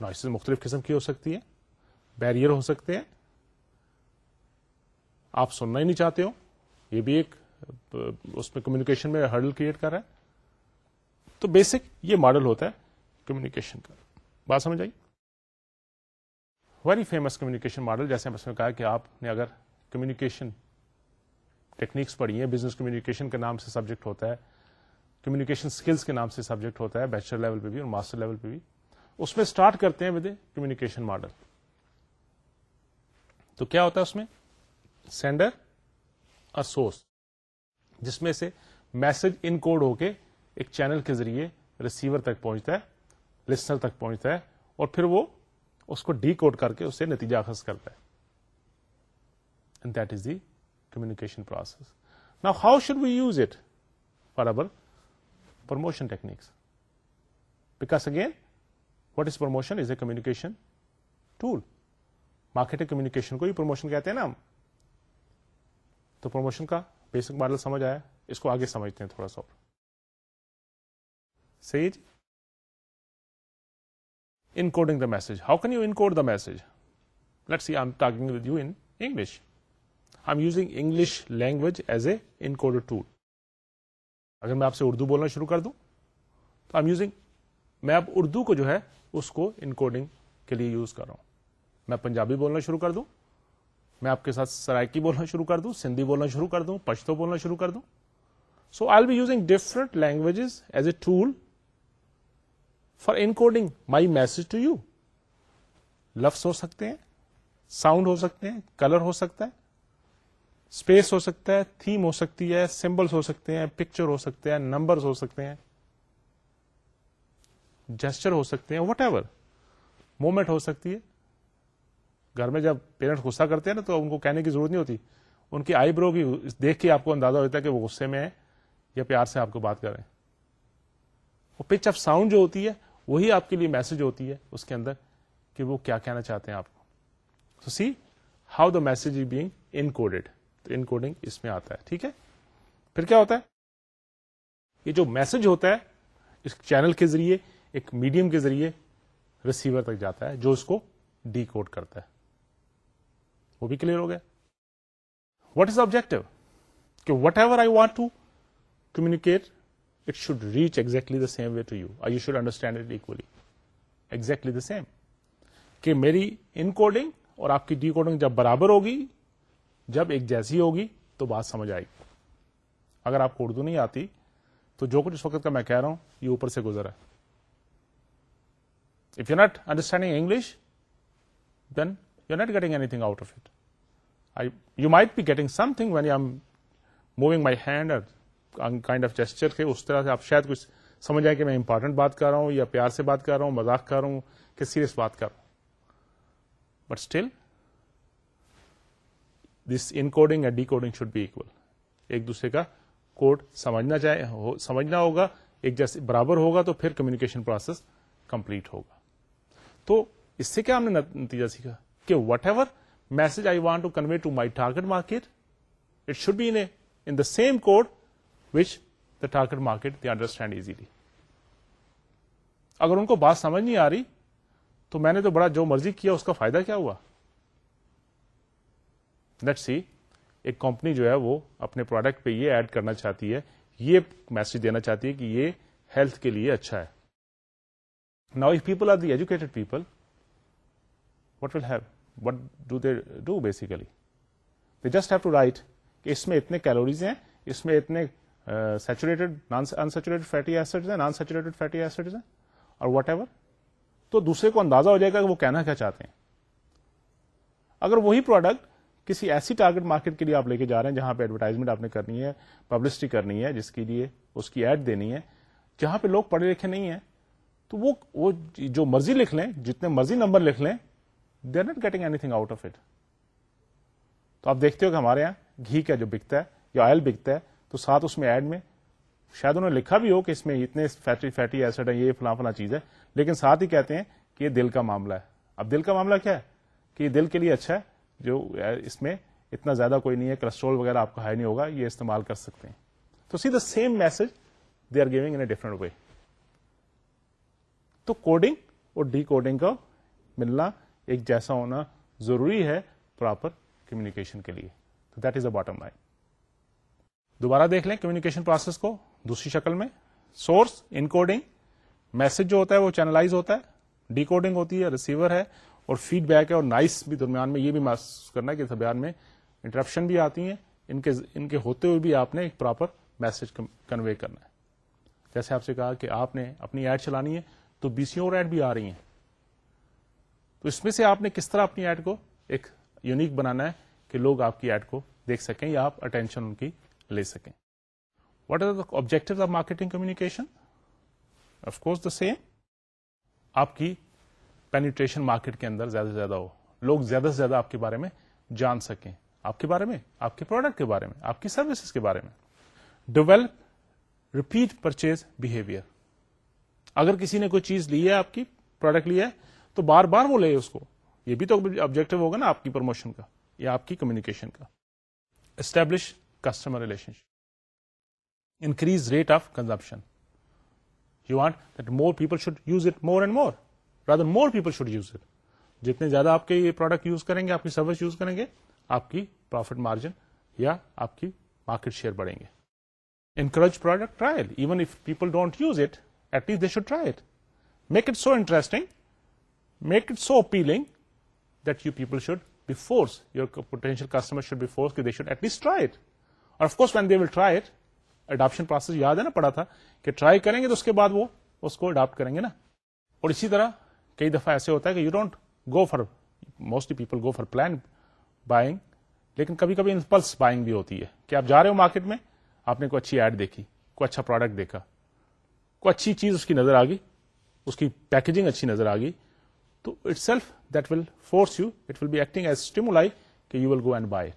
noises مختلف قسم کی ہو سکتی ہیں بیریئر ہو سکتے ہیں آپ سننا ہی نہیں چاہتے ہو یہ بھی ایک اس میں کمیونیکیشن میں ہرڈل کریٹ کر رہا ہے تو بیسک یہ ماڈل ہوتا ہے کمیونیکیشن کا بات سمجھ آئی ویری فیمس کمیونیکیشن ماڈل جیسے ہم اس میں کہا کہ آپ نے اگر کمیونیکیشن ٹیکنیکس پڑھی ہیں بزنس کمیونیکیشن کے نام سے سبجیکٹ ہوتا ہے کمیونیکیشن اسکلس کے نام سے سبجیکٹ ہوتا ہے بیچلر لیول پہ بھی اور ماسٹر لیول پہ بھی اس میں اسٹارٹ کرتے ہیں ود اے کمیونیکیشن ماڈل تو کیا ہوتا ہے اس میں سینڈر اور سورس جس میں سے میسج ان کوڈ ہو کے ایک چینل کے ذریعے ریسیور تک پہنچتا ہے لسنر تک پہنچتا ہے اور پھر وہ اس کو ڈی کوڈ کر کے اسے نتیجہ خاص کرتا ہے and that is the communication process نا how should we use it for our promotion techniques because again what is promotion is a communication tool market communication کو ہی پروموشن کہتے ہیں نا ہم تو پروموشن کا بیسک ماڈل سمجھ آیا اس کو آگے سمجھتے ہیں تھوڑا سا encoding the message how can you encode the message let see I am using English language as a encode tool اگر میں آپ سے اردو بولنا شروع کر دوں تو آئی یوزنگ میں اب اردو کو جو ہے اس کو ان کوڈنگ کے لیے یوز کر رہا ہوں میں پنجابی بولنا شروع کر دوں میں آپ کے ساتھ سرائکی بولنا شروع کر دوں سندھی بولنا شروع کر دوں پشتو بولنا شروع کر دوں so I be using different languages as a tool for encoding my message to you لفظ ہو سکتے ہیں ساؤنڈ ہو سکتے ہیں کلر ہو سکتا ہے اسپیس ہو سکتا ہے تھیم ہو سکتی ہے سمبلس ہو سکتے ہیں پکچر ہو سکتے ہیں نمبر ہو سکتے ہیں جسچر ہو سکتے ہیں وٹ ایور مومنٹ ہو سکتی ہے گھر میں جب پیرنٹ غصہ کرتے ہیں نا تو ان کو کہنے کی ضرورت نہیں ہوتی ان کی آئی برو کی دیکھ کے آپ کو اندازہ ہوتا ہے کہ وہ غصے میں ہے یا پیار سے آپ کو بات کریں وہ پچ آف ساؤنڈ جو ہوتی ہے وہی آپ کے لیے میسج ہوتی ہے اس کے اندر کہ وہ کیا کہنا چاہتے ہیں آپ کو see how the message is being encoded تو ان کوڈنگ اس میں آتا ہے ٹھیک ہے پھر کیا ہوتا ہے یہ جو میسج ہوتا ہے اس چینل کے ذریعے ایک میڈیم کے ذریعے ریسیور تک جاتا ہے جو اس کو ڈی کوڈ کرتا ہے وہ بھی کلیئر ہو گیا وٹ از آبجیکٹو کہ whatever I want to communicate it should reach exactly the same way to you I you should understand it equally exactly the same کہ میری ان کوڈنگ اور آپ کی ڈی کوڈنگ جب برابر ہوگی جب ایک جیسی ہوگی تو بات سمجھ آئے گی اگر آپ کو اردو نہیں آتی تو جو کچھ اس وقت کا میں کہہ رہا ہوں یہ اوپر سے گزرا ہے if you not understanding English then not getting out of it might be getting moving my hand کا اس طرح سے آپ شاید کچھ سمجھ کہ میں امپارٹنٹ بات کر رہا ہوں یا پیار سے بات کر رہا ہوں مذاق کر رہا ہوں کہ سیریس بات کر رہا ہوں but still this encoding یا decoding should be equal ایک دوسرے کا کوڈ سمجھنا چاہے سمجھنا ہوگا ایک جیسے برابر ہوگا تو پھر کمیونیکیشن پروسیس کمپلیٹ ہوگا تو اس سے کیا ہم نے نتیجہ سیکھا کہ whatever message I want to convey to my target market it should be in the same code which the target market they understand easily اگر ان کو بات سمجھ نہیں آ رہی تو میں نے تو بڑا جو مرضی کیا اس کا فائدہ کیا ہوا لیٹ سی ایک کمپنی جو ہے وہ اپنے پروڈکٹ پہ یہ ایڈ کرنا چاہتی ہے یہ میسج دینا چاہتی ہے کہ یہ ہیلتھ کے لیے اچھا ہے now people are the educated people what will have what do they do basically they just have to write کہ اس میں اتنے کیلوریز ہیں اس میں اتنے saturated unsaturated fatty acid ہیں نان سیچوریٹڈ فیٹی ایسڈ ہیں اور واٹ ایور تو دوسرے کو اندازہ ہو جائے گا کہ وہ کہنا کیا چاہتے ہیں اگر وہی پروڈکٹ کسی ایسی ٹارگیٹ مارکیٹ کے لیے آپ لے کے جا رہے ہیں جہاں پہ ایڈورٹائزمنٹ آپ نے کرنی ہے پبلسٹی کرنی ہے جس کے لیے اس کی ایڈ دینی ہے جہاں پہ لوگ پڑھے لکھے نہیں ہیں تو وہ جو مرضی لکھ لیں جتنے مرضی نمبر لکھ لیں they are not getting anything out of it تو آپ دیکھتے ہو کہ ہمارے یہاں گھی کا جو بکتا ہے یا آئل بکتا ہے تو ساتھ اس میں ایڈ میں شاید انہوں نے لکھا بھی ہو کہ اس میں اتنے فیٹی فیٹی ایسڈ ہے یہ فلاں فلاں چیز ہے لیکن ساتھ ہی کہتے ہیں کہ یہ دل کا معاملہ ہے اب دل کا معاملہ کیا ہے کہ یہ دل کے لیے اچھا ہے جو اس میں اتنا زیادہ کوئی نہیں ہے کلسٹرول وغیرہ آپ کا ہائی نہیں ہوگا یہ استعمال کر سکتے ہیں تو see the same message they are giving a different way تو کوڈنگ اور ڈی کوڈنگ کا ملنا ایک جیسا ہونا ضروری ہے پراپر کمیونیکیشن کے لیے تو that is a bottom line دوبارہ دیکھ لیں کمیونیکیشن پروسیس کو دوسری شکل میں سورس ان کوڈنگ میسج جو ہوتا ہے وہ چینلائز ہوتا ہے ڈیکوڈنگ ہوتی ہے ریسیور ہے اور فیڈ بیک ہے اور نائس بھی درمیان میں یہ بھی محسوس کرنا ہے کہ درمیان میں انٹرپشن بھی آتی ہیں ان کے ان کے ہوتے ہوئے بھی آپ نے ایک پراپر میسج کنوے کرنا ہے جیسے آپ سے کہا کہ آپ نے اپنی ایڈ چلانی ہے تو بی سی اور ایڈ بھی آ رہی ہیں تو اس میں سے آپ نے کس طرح اپنی ایڈ کو ایک یونیک بنانا ہے کہ لوگ آپ کی ایڈ کو دیکھ سکیں یا آپ اٹینشن ان کی لے سکیں what are the objective of marketing communication of course the same آپ کی پینیٹریشن مارکیٹ کے اندر زیادہ سے زیادہ ہو لوگ زیادہ سے زیادہ آپ کے بارے میں جان سکیں آپ کے بارے میں آپ کے پروڈکٹ کے بارے میں آپ کی سروسز کے بارے میں ڈیولپ ریپیٹ پرچیز بہیویئر اگر کسی نے کوئی چیز لی ہے آپ کی پروڈکٹ لیا ہے تو بار بار وہ لے اس کو یہ بھی تو آبجیکٹو ہوگا نا آپ کی پروموشن کا یا آپ کی کمیونیکیشن کا establish customership increase rate of consumption you want that more people should use it more and more rather more people should use it جتنے زیادہ آپ کے یہ پروڈکٹ یوز کریں گے آپ کی سروس یوز کریں گے آپ کی پروفٹ مارجن یا آپ کی مارکیٹ شیئر بڑھیں گے encourage product trial even if people don't use it at least they should try it make it so interesting make it so appealing that you people should be force your potential customer should be force should force they should at least try it اور when they will try it adoption process یاد ہے نا پڑا تھا کہ ٹرائی کریں گے تو اس کے بعد وہ اس کو اڈاپٹ کریں گے نا اور اسی طرح کئی دفعہ ایسے ہوتا ہے کہ you don't go for mostly people go for plan buying لیکن کبھی کبھی انپلس بائنگ بھی ہوتی ہے کہ آپ جا رہے ہو مارکیٹ میں آپ نے کوئی اچھی ایڈ دیکھی کوئی اچھا پروڈکٹ دیکھا کوئی اچھی چیز اس کی نظر آ گئی اس کی پیکیجنگ اچھی نظر آ گئی تو itself that will force you it will be acting as stimuli that you will go and buy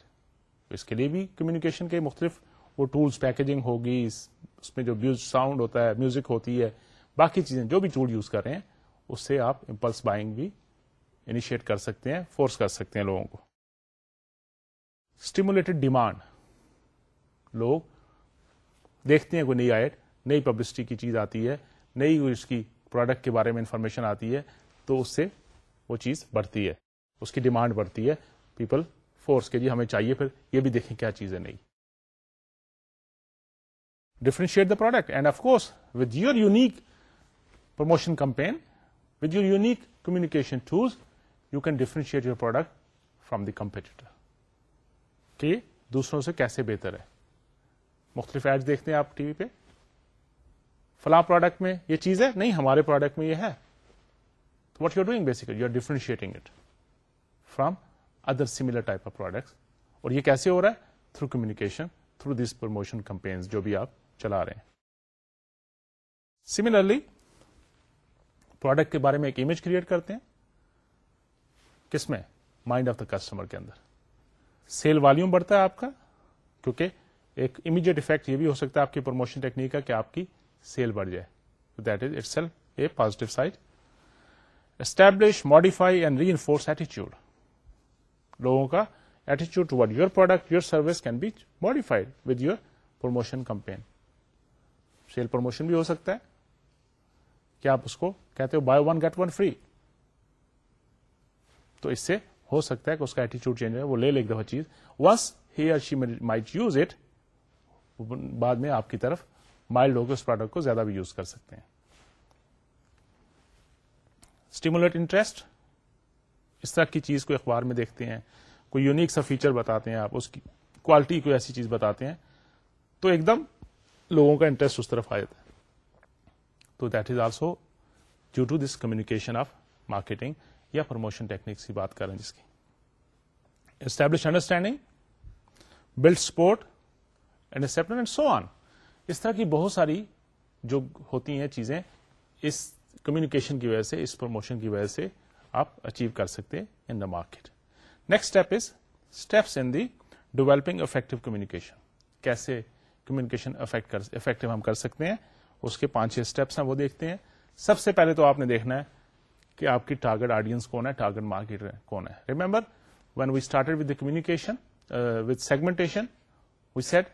اس کے لیے بھی کمیونیکیشن کے مختلف وہ ٹولس پیکجنگ ہوگی اس میں جو ساؤنڈ ہوتا ہے میوزک ہوتی ہے باقی چیزیں جو بھی ٹول یوز کر رہے ہیں اس سے آپ امپلس بائنگ بھی انیشیٹ کر سکتے ہیں فورس کر سکتے ہیں لوگوں کو اسٹیمولیٹڈ ڈیمانڈ لوگ دیکھتے ہیں کوئی نئی آئٹ نئی پبلسٹی کی چیز آتی ہے نئی اس کی پروڈکٹ کے بارے میں انفارمیشن آتی ہے تو اس سے وہ چیز بڑھتی ہے اس کی ڈیمانڈ بڑھتی ہے پیپل فورس کے جی ہمیں چاہیے پھر یہ بھی دیکھیں کیا چیز ہے نہیں differentiate the product and of course with your unique promotion campaign with your unique communication tools you can differentiate your product from the competitor کہ دوسروں سے کیسے بہتر ہے مختلف ایڈ دیکھتے ہیں آپ ٹی وی پہ فلاں پروڈکٹ میں یہ چیز ہے نہیں ہمارے پروڈکٹ میں یہ ہے what you doing basically you are differentiating it from other similar type of products اور یہ کیسے ہو رہا ہے through communication through this promotion campaigns جو بھی آپ چلا رہے ہیں سملرلی پروڈکٹ کے بارے میں ایک امیج کریٹ کرتے ہیں کس میں مائنڈ آف دا کسٹمر کے اندر سیل والیوم بڑھتا ہے آپ کا کیونکہ ایک امیجیٹ افیکٹ یہ بھی ہو سکتا ہے آپ کی پروموشن ٹیکنیک کا کہ آپ کی سیل بڑھ جائے that is it cell a positive side establish modify and re enforce ایٹیچیوڈ لوگوں کا ایٹیچیوڈ ٹوڈ your product your service can be modified with your promotion campaign sale promotion بھی ہو سکتا ہے کیا آپ اس کو کہتے ہو by one get one free تو اس سے ہو سکتا ہے کہ اس کا ایٹیچیوڈ چینج ہو وہ لے لے ایک دفعہ چیز once he may use it بعد میں آپ کی طرف مائلڈ ہو کے اس پروڈکٹ کو زیادہ بھی یوز کر سکتے ہیں اسٹیمولیٹ انٹرسٹ اس طرح کی چیز کو اخبار میں دیکھتے ہیں کوئی یونیک سا فیچر بتاتے ہیں آپ اس کی کوالٹی کوئی ایسی چیز بتاتے ہیں تو ایک دم لوگوں کا انٹرسٹ اس طرف آ جاتا ہے تو that is also due to this communication of marketing یا پروموشن ٹیکنیکس کی بات کر رہے ہیں جس کی establish understanding build support and so on اس طرح کی بہت ساری جو ہوتی ہیں چیزیں اس کمیونیکیشن کی وجہ سے اس پروموشن کی وجہ سے آپ اچیو کر سکتے ہیں in the market next step is steps in the developing effective communication کیسے کمیونیکیشن افیکٹو ہم کر سکتے ہیں اس کے پانچ چھ اسٹیپس ہیں وہ دیکھتے ہیں سب سے پہلے تو آپ نے دیکھنا ہے کہ آپ کی ٹارگیٹ آڈینس کون ہے ٹارگیٹ مارکیٹ کون ہے remember when we started with the communication with segmentation we said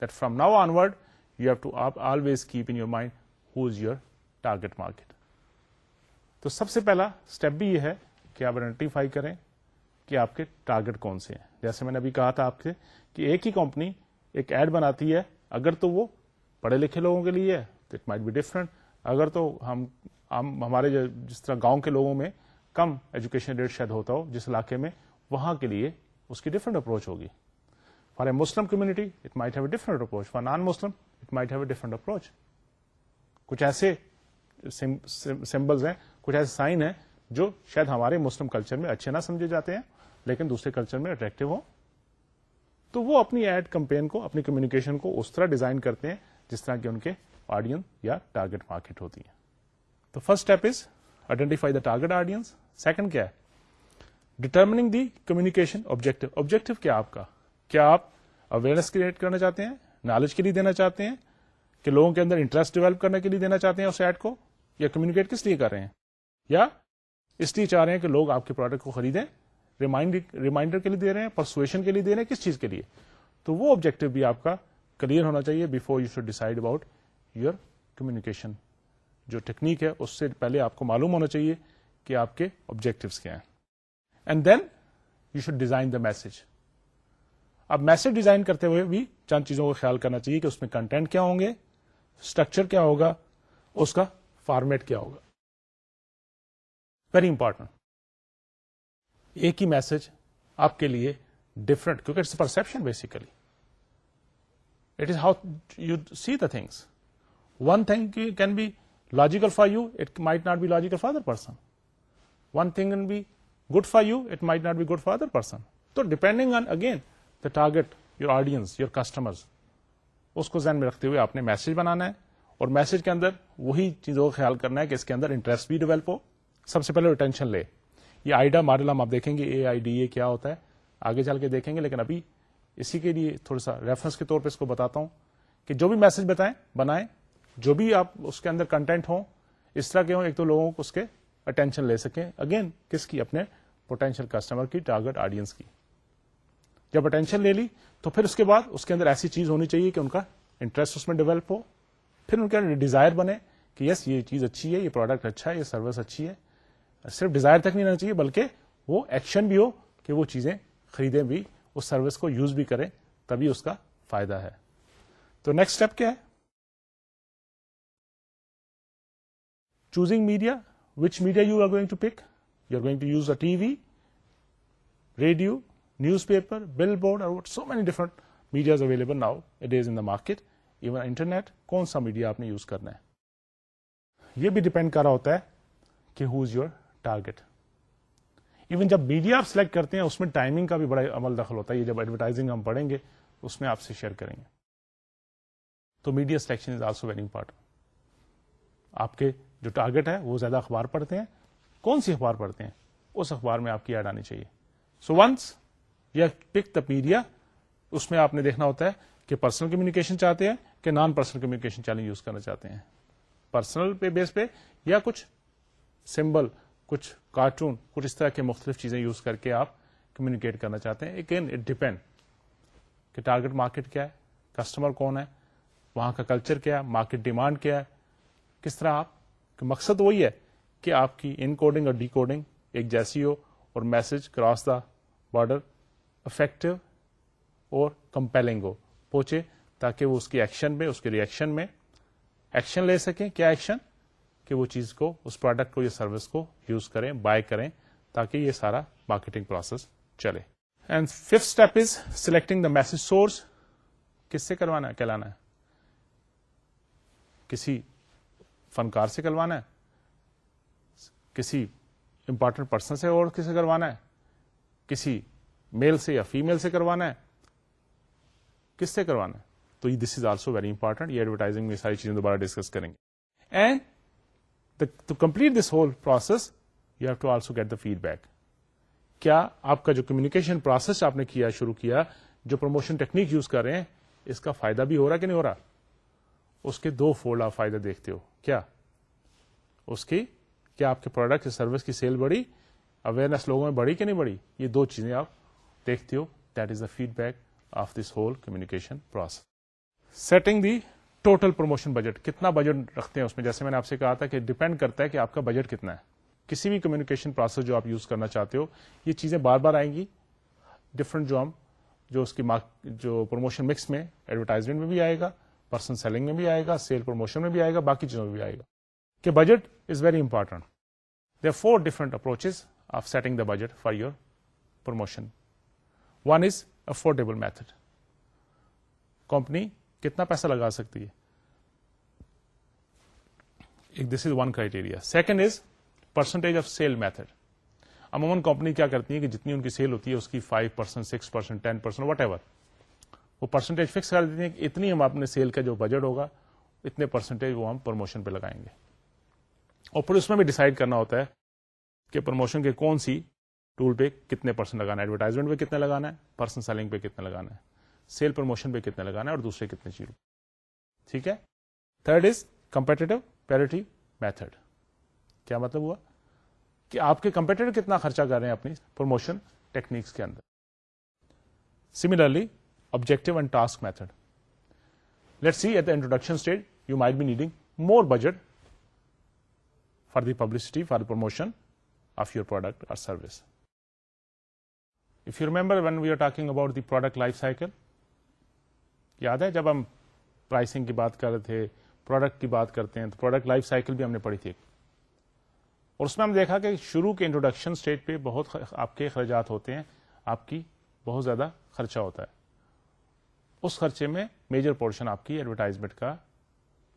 that from now onward you have to آپ always keep in your mind who is your target market تو سب سے پہلا اسٹیپ بھی یہ ہے کہ آپ آئیڈینٹیفائی کریں کہ آپ کے ٹارگیٹ کون سے ہیں جیسے میں نے ابھی کہا تھا آپ سے کہ ایک ہی کمپنی ایک ایڈ بناتی ہے اگر تو وہ پڑھے لکھے لوگوں کے لیے تو اٹ مائٹ بی ڈفرنٹ اگر تو ہم ہمارے جس طرح گاؤں کے لوگوں میں کم ایجوکیشن ریٹ شاید ہوتا ہو جس علاقے میں وہاں کے لیے اس کی ڈفرنٹ اپروچ ہوگی for a Muslim community it might have a different approach for non Muslim it might have a different approach کچھ ایسے سمبلز ہیں کچھ ایسے سائن ہیں جو شاید ہمارے مسلم کلچر میں اچھے نہ سمجھے جاتے ہیں لیکن دوسرے کلچر میں اٹریکٹو ہوں تو وہ اپنی ایڈ کمپین کو اپنی کمیونیکیشن کو اس طرح ڈیزائن کرتے ہیں جس طرح کہ ان کے آڈینس یا ٹارگیٹ مارکیٹ ہوتی ہے تو first step is identify the target audience second کیا ہے determining the communication objective objective کیا آپ کا کیا آپ اویئرنیس کریٹ کرنا چاہتے ہیں نالج کے لیے دینا چاہتے ہیں کہ لوگوں کے اندر انٹرسٹ ڈیولپ کرنے کے لیے دینا چاہتے ہیں اس ایڈ کو یا کمیونیکیٹ کس لیے کر رہے ہیں یا اس لیے چاہ رہے ہیں کہ لوگ آپ کے پروڈکٹ کو خریدیں ریمائنڈر کے لیے دے رہے ہیں پرسویشن کے لیے دے رہے ہیں کس چیز کے لیے تو وہ آبجیکٹو بھی آپ کا کلیئر ہونا چاہیے before you should decide about your communication جو ٹیکنیک ہے اس سے پہلے آپ کو معلوم ہونا چاہیے کہ آپ کے آبجیکٹو کیا ہیں and then you should design the message اب میسج ڈیزائن کرتے ہوئے بھی چند چیزوں کا خیال کرنا چاہیے کہ اس میں کنٹینٹ کیا ہوں گے اسٹرکچر کیا ہوگا اس کا فارمیٹ کیا ہوگا ویری امپورٹنٹ ایک ہی میسج آپ کے لیے ڈفرنٹ کیونکہ it's perception basically it is how you see the things one thing can be logical for you it might not be logical for other person one thing can be good for you it might not be good for other person تو depending on again the target your audience your customer اس کو ذہن میں رکھتے ہوئے آپ نے میسج بنانا ہے اور میسج کے اندر وہی چیزوں کا خیال کرنا ہے کہ اس کے اندر انٹرسٹ بھی ڈیولپ ہو سب سے پہلے ریٹینشن لے یہ آئیڈا ماڈل ہم آپ دیکھیں گے اے آئی ڈی اے کیا ہوتا ہے آگے چل کے دیکھیں گے لیکن ابھی اسی کے لیے تھوڑا سا ریفرنس کے طور پہ اس کو بتاتا ہوں کہ جو بھی میسج بتائیں بنائیں جو بھی آپ اس کے اندر کنٹینٹ ہوں اس طرح کے ہوں ایک تو لوگوں کو اس کے اٹینشن لے سکیں اگین کس کی اپنے پوٹینشیل کسٹمر کی ٹارگیٹ آڈینس کی جب اٹینشن لے لی تو پھر اس کے بعد اس کے اندر ایسی چیز ہونی چاہیے کہ ان کا انٹرسٹ اس میں ڈیولپ ہو پھر ان کا ڈیزائر بنے کہ یس یہ چیز اچھی ہے یہ پروڈکٹ اچھا ہے یہ سروس اچھی ہے صرف ڈیزائر تک نہیں رہنا چاہیے بلکہ وہ ایکشن بھی ہو کہ وہ چیزیں خریدیں بھی اس سروس کو یوز بھی کریں تبھی اس کا فائدہ ہے تو نیکسٹ اسٹیپ کیا ہے choosing media which media you are going to pick you are going to use a TV radio newspaper billboard اور so many different medias available now it is in market even internet کون سا میڈیا آپ نے یوز کرنا ہے یہ بھی ڈپینڈ کر رہا ہوتا ہے کہ who is your target even جب میڈیا آپ سلیکٹ کرتے ہیں اس میں ٹائمنگ کا بھی بڑا عمل دخل ہوتا ہے یہ جب ایڈورٹائزنگ ہم پڑھیں گے اس میں آپ سے شیئر کریں گے تو media selection is also very important آپ کے جو ٹارگیٹ ہے وہ زیادہ اخبار پڑھتے ہیں کون سی اخبار پڑھتے ہیں اس اخبار میں آپ کی ایڈ آنی چاہیے سو ونس یا پک دا میڈیا اس میں آپ نے دیکھنا ہوتا ہے کہ پرسنل کمیونیکیشن چاہتے ہیں کہ non personal communication channel use کرنا چاہتے ہیں پرسنل پہ بیس پہ یا کچھ سمبل کچھ کارٹون کچھ اس طرح کے مختلف چیزیں یوز کر کے آپ کمیونیکیٹ کرنا چاہتے ہیں اگین اٹ ڈپینڈ کہ ٹارگیٹ مارکیٹ کیا ہے کسٹمر کون ہے وہاں کا کلچر کیا ہے مارکیٹ ڈیمانڈ کیا ہے کس طرح آپ مقصد وہی ہے کہ آپ کی ان کوڈنگ اور ڈی کوڈنگ ایک جیسی ہو اور message cross the border effective اور کمپیلنگ ہو پہنچے تاکہ وہ اس کی ایکشن میں اس کے ریئیکشن میں ایکشن لے سکیں کیا ایکشن کہ وہ چیز کو اس پروڈکٹ کو یا سروس کو یوز کریں بائی کریں تاکہ یہ سارا مارکیٹنگ پروسیس چلے and fifth step is selecting the message source کس سے کروانا ہے کہلانا ہے کسی فنکار سے کروانا ہے کسی امپورٹنٹ پرسن سے اور کسی سے کروانا ہے کسی میل سے یا فیمل سے کروانا ہے کس سے کروانا ہے تو this is also very important یہ ایڈورٹائزنگ میں ساری چیزیں دوبارہ ڈسکس کریں گے and to complete this whole process you have to also get the feedback کیا آپ کا جو کمیونیکیشن پروسیس آپ نے کیا شروع کیا جو پروموشن ٹیکنیک یوز کر رہے ہیں اس کا فائدہ بھی ہو رہا کہ نہیں ہو رہا اس کے دو فولڈ آپ فائدہ دیکھتے ہو کیا اس کی کیا آپ کے پروڈکٹ سروس کی سیل بڑی اویئرنیس لوگوں میں بڑی کہ نہیں بڑی یہ دو چیزیں آپ دیکھتے ہو that is the feedback of this whole communication process setting the total promotion budget کتنا بجٹ رکھتے ہیں اس میں جیسے میں نے آپ سے کہا تھا کہ ڈپینڈ کرتا ہے کہ آپ کا بجٹ کتنا ہے کسی بھی پروسیس جو آپ یوز کرنا چاہتے ہو یہ چیزیں بار بار آئیں گی ڈفرنٹ جو ہم جو اس کی جو پروموشن مکس میں ایڈورٹائزمنٹ میں بھی آئے گا پرسن سیلنگ میں بھی آئے گا سیل پروموشن میں بھی آئے گا باقی چیزوں میں بھی آئے گا کہ budget is very important they four different approach of setting the budget for your promotion one is affordable method company کتنا پیسہ لگا سکتی ہے this is is one second percentage of sale method company کیا کرتی ہے کہ جتنی ان کی سیل ہوتی ہے اس کی five percent six percent ten percent whatever وہ پرسنٹیج فکس کر دیتی ہیں کہ اتنی ہم اپنے سیل کا جو بجٹ ہوگا اتنے پرسنٹیج وہ ہم پروموشن پہ لگائیں گے اور پھر اس میں بھی ڈسائڈ کرنا ہوتا ہے کہ پروموشن کے کون سی ٹول پہ کتنے پرسن لگانا ہے ایڈورٹائزمنٹ پہ کتنے لگانا ہے پرسن سیلنگ پہ کتنے لگانا ہے سیل پروموشن پہ کتنے لگانا ہے اور دوسرے کتنے چیز ٹھیک ہے third is competitive parity method کیا مطلب ہوا کہ آپ کے کمپیٹیٹر کتنا خرچہ کر رہے ہیں اپنی پروموشن ٹیکنیکس کے اندر similarly objective and task method let see at the introduction stage you might be needing more budget for the publicity for the promotion of your product اور service if you remember when we are talking about the product life cycle یاد ہے جب ہم پرائسنگ کی بات کر رہے تھے پروڈکٹ کی بات کرتے ہیں تو پروڈکٹ لائف سائیکل بھی ہم نے پڑھی تھی اور اس میں ہم دیکھا کہ شروع کے انٹروڈکشن اسٹیج پہ بہت آپ کے اخراجات ہوتے ہیں آپ کی بہت زیادہ خرچہ ہوتا ہے اس خرچے میں میجر پورشن آپ کی ایڈورٹائزمنٹ کا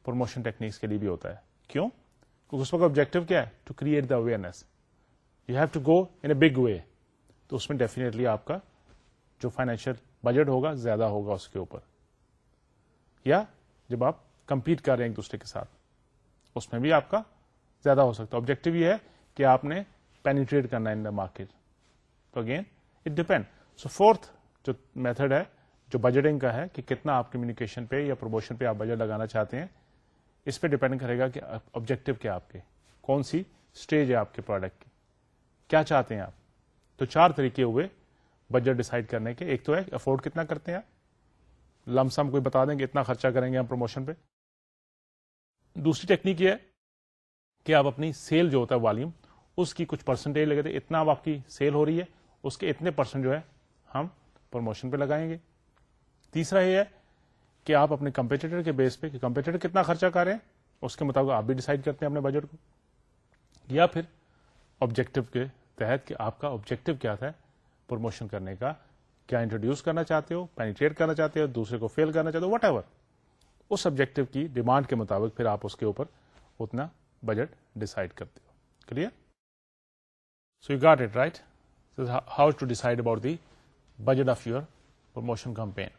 پروموشن ٹیکنیکس کے لیے بھی ہوتا ہے کیوں کیونکہ اس وقت آبجیکٹو کیا ہے to create the awareness you have to go in a big way تو اس میں ڈیفینیٹلی آپ کا جو فائنینشیل بجٹ ہوگا زیادہ ہوگا اس کے اوپر یا جب آپ کمپیٹ کر رہے ہیں ایک دوسرے کے ساتھ اس میں بھی آپ کا زیادہ ہو سکتا ہے آبجیکٹو یہ ہے کہ آپ نے پینیٹریٹ کرنا ہے ان دا مارکیٹ تو again it depend so fourth جو میتھڈ ہے جو بجٹنگ کا ہے کہ کتنا آپ کمیونیکیشن پہ یا پروموشن پہ آپ بجٹ لگانا چاہتے ہیں اس پہ ڈیپینڈ کرے گا کہ آبجیکٹو کیا آپ کے کون سی اسٹیج ہے آپ کے پروڈکٹ کی کیا چاہتے ہیں آپ تو چار طریقے ہوئے بجٹ ڈسائڈ کرنے کے ایک تو ہے افورڈ کتنا کرتے ہیں لم سم کوئی بتا دیں گے اتنا خرچہ کریں گے ہم پروموشن پہ دوسری ٹیکنیک یہ ہے کہ آپ اپنی سیل جو ہوتا ہے والیوم اس کی کچھ پرسنٹیج لگے تھے اتنا آپ کی سیل ہو رہی ہے اس کے اتنے پرسنٹ جو ہے ہم پروموشن پہ لگائیں گے تیسرا یہ ہے کہ آپ اپنے کمپیٹیٹر کے بیس پہ کہ کمپیٹیٹر کتنا خرچہ کر رہے ہیں اس کے مطابق آپ بھی ڈیسائڈ کرتے ہیں اپنے بجٹ کو یا پھر آبجیکٹو کے تحت کہ آپ کا آبجیکٹو کیا تھا پروموشن کرنے کا کیا انٹروڈیوس کرنا چاہتے ہو پینیٹریٹ کرنا چاہتے ہو دوسرے کو فیل کرنا چاہتے ہو وٹ ایور اس آبجیکٹو کی ڈیمانڈ کے مطابق پھر آپ اس کے اوپر اتنا بجٹ کرتے ہو clear so you got it right how to decide about the budget of your promotion campaign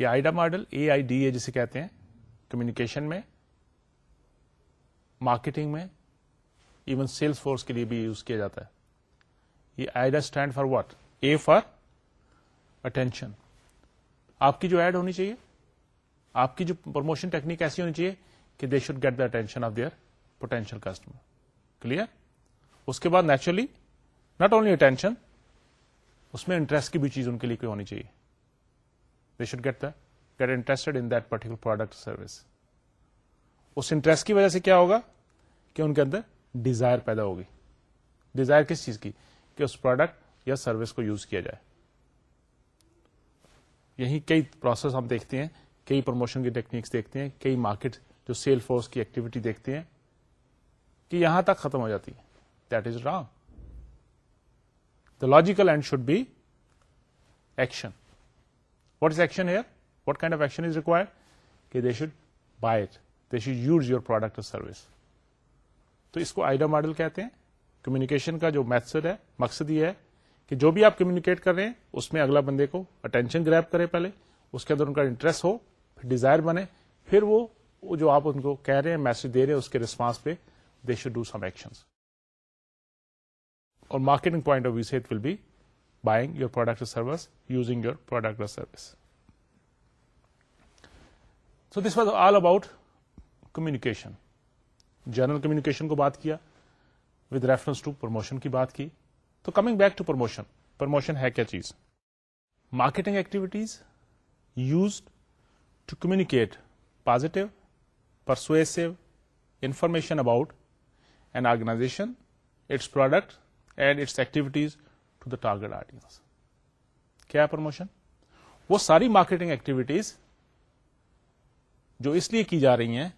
یہ AIDA model A I D A جسے کہتے ہیں کمیونیکیشن میں مارکیٹنگ میں ایون سیلس فورس کے لیے بھی یوز کیا جاتا ہے یہ aid stand for what A for attention آپ کی جو ایڈ ہونی چاہیے آپ کی جو پروموشن ٹیکنیک ایسی ہونی چاہیے کہ they should get the attention of their potential customer clear اس کے بعد نیچرلی ناٹ اونلی اٹینشن اس میں انٹرسٹ کی بھی چیز ان کے لیے کوئی ہونی چاہیے they should get the get interest in that particular product service us interest کی وجہ سے کیا ہوگا کہ ان کے اندر ڈیزائر پیدا ہوگی ڈیزائر کس چیز کی کہ اس پروڈکٹ یا سروس کو یوز کیا جائے یہی کئی پروسیس ہم دیکھتے ہیں کئی پروموشن کی ٹیکنیکس دیکھتے ہیں کئی مارکیٹ جو سیل فورس کی ایکٹیویٹی دیکھتے ہیں کہ یہاں تک ختم ہو جاتی ہے that is wrong the logical end should be action what is action here what kind of action is required کہ they should buy it should use your product service تو اس کو آئیڈا ماڈل کہتے ہیں کمیونیکیشن کا جو میتھڈ ہے مقصد یہ ہے کہ جو بھی آپ کمیونیکیٹ کر رہے ہیں اس میں اگلا بندے کو اٹینشن گریب کرے پہلے اس کے اندر ان کا انٹرسٹ ہو پھر ڈیزائر بنے پھر وہ جو آپ ان کو کہہ رہے ہیں میسج دے رہے ہیں اس کے ریسپانس پہ they should do some action اور مارکیٹنگ پوائنٹ آف ویو سے it will be buying your product service using your product service so this was all about communication general communication کو بات کیا ود ریفرنس ٹو پروموشن کی بات کی تو coming back to promotion promotion ہے کیا چیز marketing activities used to communicate positive persuasive information about an organization its product and its activities to the target audience کیا پروموشن وہ ساری مارکیٹنگ ایکٹیویٹیز جو اس لیے کی جا رہی ہیں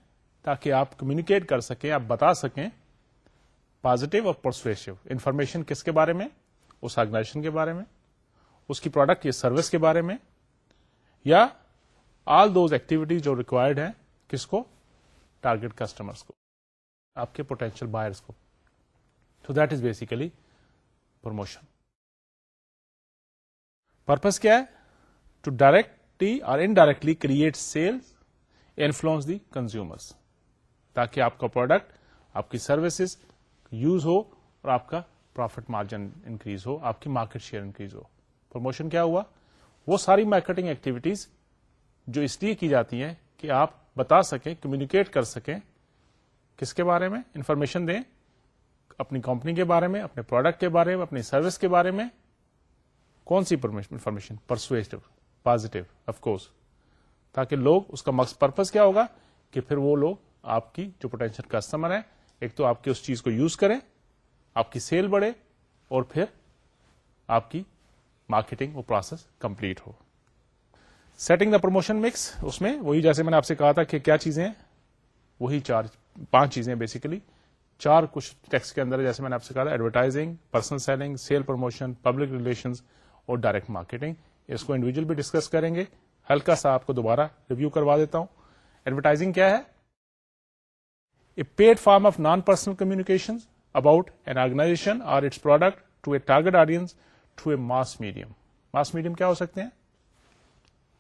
تاکہ آپ کمیونیکیٹ کر سکیں آپ بتا سکیں پازیٹو اور پرسویشو انفارمیشن کس کے بارے میں اس آرگنائزیشن کے بارے میں اس کی پروڈکٹ یا سروس کے بارے میں یا آل دوز ایکٹیویٹیز جو ریکوائرڈ ہیں کس کو ٹارگیٹ کسٹمرس کو آپ کے پوٹینشیل بائرس کو so that is basically promotion purpose کیا ہے ٹو ڈائریکٹلی اور indirectly create sale influence the consumers تاکہ آپ کا پروڈکٹ آپ کی سروسز یوز ہو اور آپ کا پروفٹ مارجن انکریز ہو آپ کی مارکیٹ شیئر انکریز ہو پروموشن کیا ہوا وہ ساری مارکیٹنگ ایکٹیویٹیز جو اس لیے کی جاتی ہیں کہ آپ بتا سکیں کمیونیکیٹ کر سکیں کس کے بارے میں انفارمیشن دیں اپنی کمپنی کے بارے میں اپنے پروڈکٹ کے بارے میں اپنی سروس کے بارے میں کون سی information persuasive positive of course تاکہ لوگ اس کا مقصد پرپز کیا ہوگا کہ پھر وہ لوگ آپ کی جو پوٹینشیل کسٹمر ہیں ایک تو آپ کی اس چیز کو یوز کریں آپ کی سیل بڑھے اور پھر آپ کی مارکیٹنگ وہ پروسیس کمپلیٹ ہو سیٹنگ دا پروموشن مکس اس میں وہی جیسے میں نے آپ سے کہا تھا کہ کیا چیزیں وہی چار پانچ چیزیں بیسیکلی چار کچھ ٹیکس کے اندر جیسے میں نے آپ سے کہا تھا advertising personal selling sale promotion public relation اور ڈائریکٹ مارکیٹنگ اس کو انڈیویجل بھی ڈسکس کریں گے ہلکا سا آپ کو دوبارہ ریویو کروا دیتا ہوں ایڈورٹائزنگ کیا ہے paid form of non personal communication about an organization or its product audience to a mass medium mass medium کیا ہو سکتے ہیں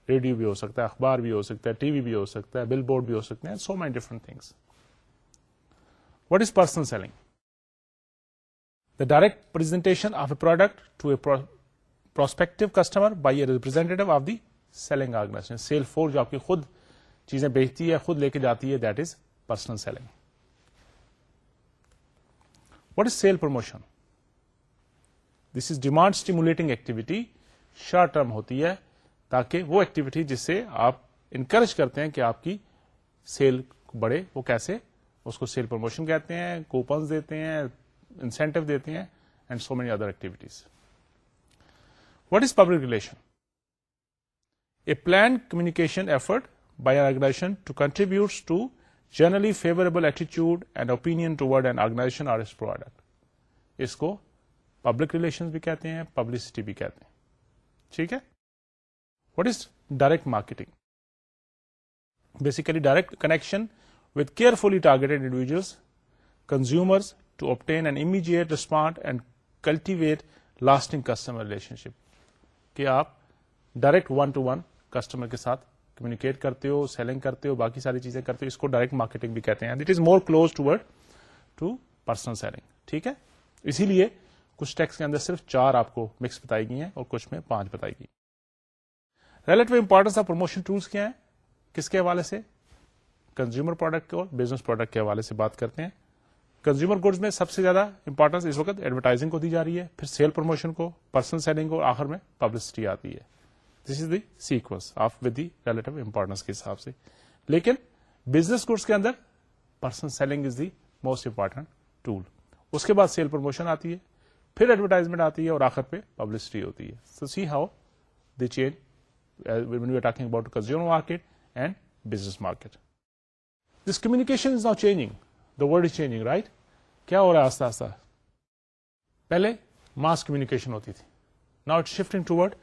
ریڈیو بھی ہو سکتا ہے اخبار بھی ہو سکتا ہے ٹی وی بھی ہو سکتا ہے بل بورڈ بھی ہو سکتے ہیں so many different things what is personal selling the direct پروڈکٹسپ customer by a representative of the selling organization sale for جو آپ کی خود چیزیں بیچتی ہے خود لے کے جاتی ہے that is personal selling sale promotion this is demand stimulating activity short term ہوتی ہے تاکہ وہ ایکٹیویٹی جس سے آپ انکریج کرتے ہیں کہ آپ کی سیل بڑھے وہ کیسے اس کو سیل پروموشن کہتے ہیں کوپنس دیتے ہیں انسینٹو دیتے ہیں and so many other activities what is public relation a plan communication effort by organization to contribute to generally favourable ایٹیچیوڈ and open ٹوڈ and organization are us product اس کو پبلک ریلیشن بھی کہتے ہیں پبلسٹی بھی کہتے ہیں ٹھیک ہے what is direct marketing basically direct connection with carefully targeted individuals consumer to obtain and immediate respond and cultivate lasting customer relationship کہ آپ direct one to one customer کے ساتھ کمیونیکیٹ کرتے ہو سیلنگ کرتے ہو باقی ساری چیزیں کرتے ہو اس کو ڈائریکٹ مارکیٹنگ بھی کہتے ہیں is more close to toward personal selling ٹھیک ہے اسی لیے کچھ ٹیکس کے اندر صرف چار آپ کو مکس بتائی گئی ہیں اور کچھ میں پانچ بتائی گئی امپورٹینس امپورٹنس پروموشن ٹولس کیا ہیں کس کے حوالے سے کنزیومر پروڈکٹ اور بزنس پروڈکٹ کے حوالے سے بات کرتے ہیں کنزیومر گڈس میں سب سے زیادہ امپورٹنس اس وقت ایڈورٹائزنگ کو دی جا رہی ہے پھر سیل پروموشن کو پرسنل سیلنگ کو آخر میں پبلسٹی آتی ہے this is the sequence of with the relative importance کے حساب سے لیکن بزنس کورس کے اندر person selling is the most important tool اس کے بعد سیل پروموشن آتی ہے پھر ایڈورٹائزمنٹ آتی ہے اور آخر پہ پبلسٹی ہوتی ہے so see how the chain when talking about consumer market and business market this communication is now changing the world is changing right کیا ہو رہا ہے آہستہ آستہ پہلے ماس کمیکیشن ہوتی تھی not shifting toward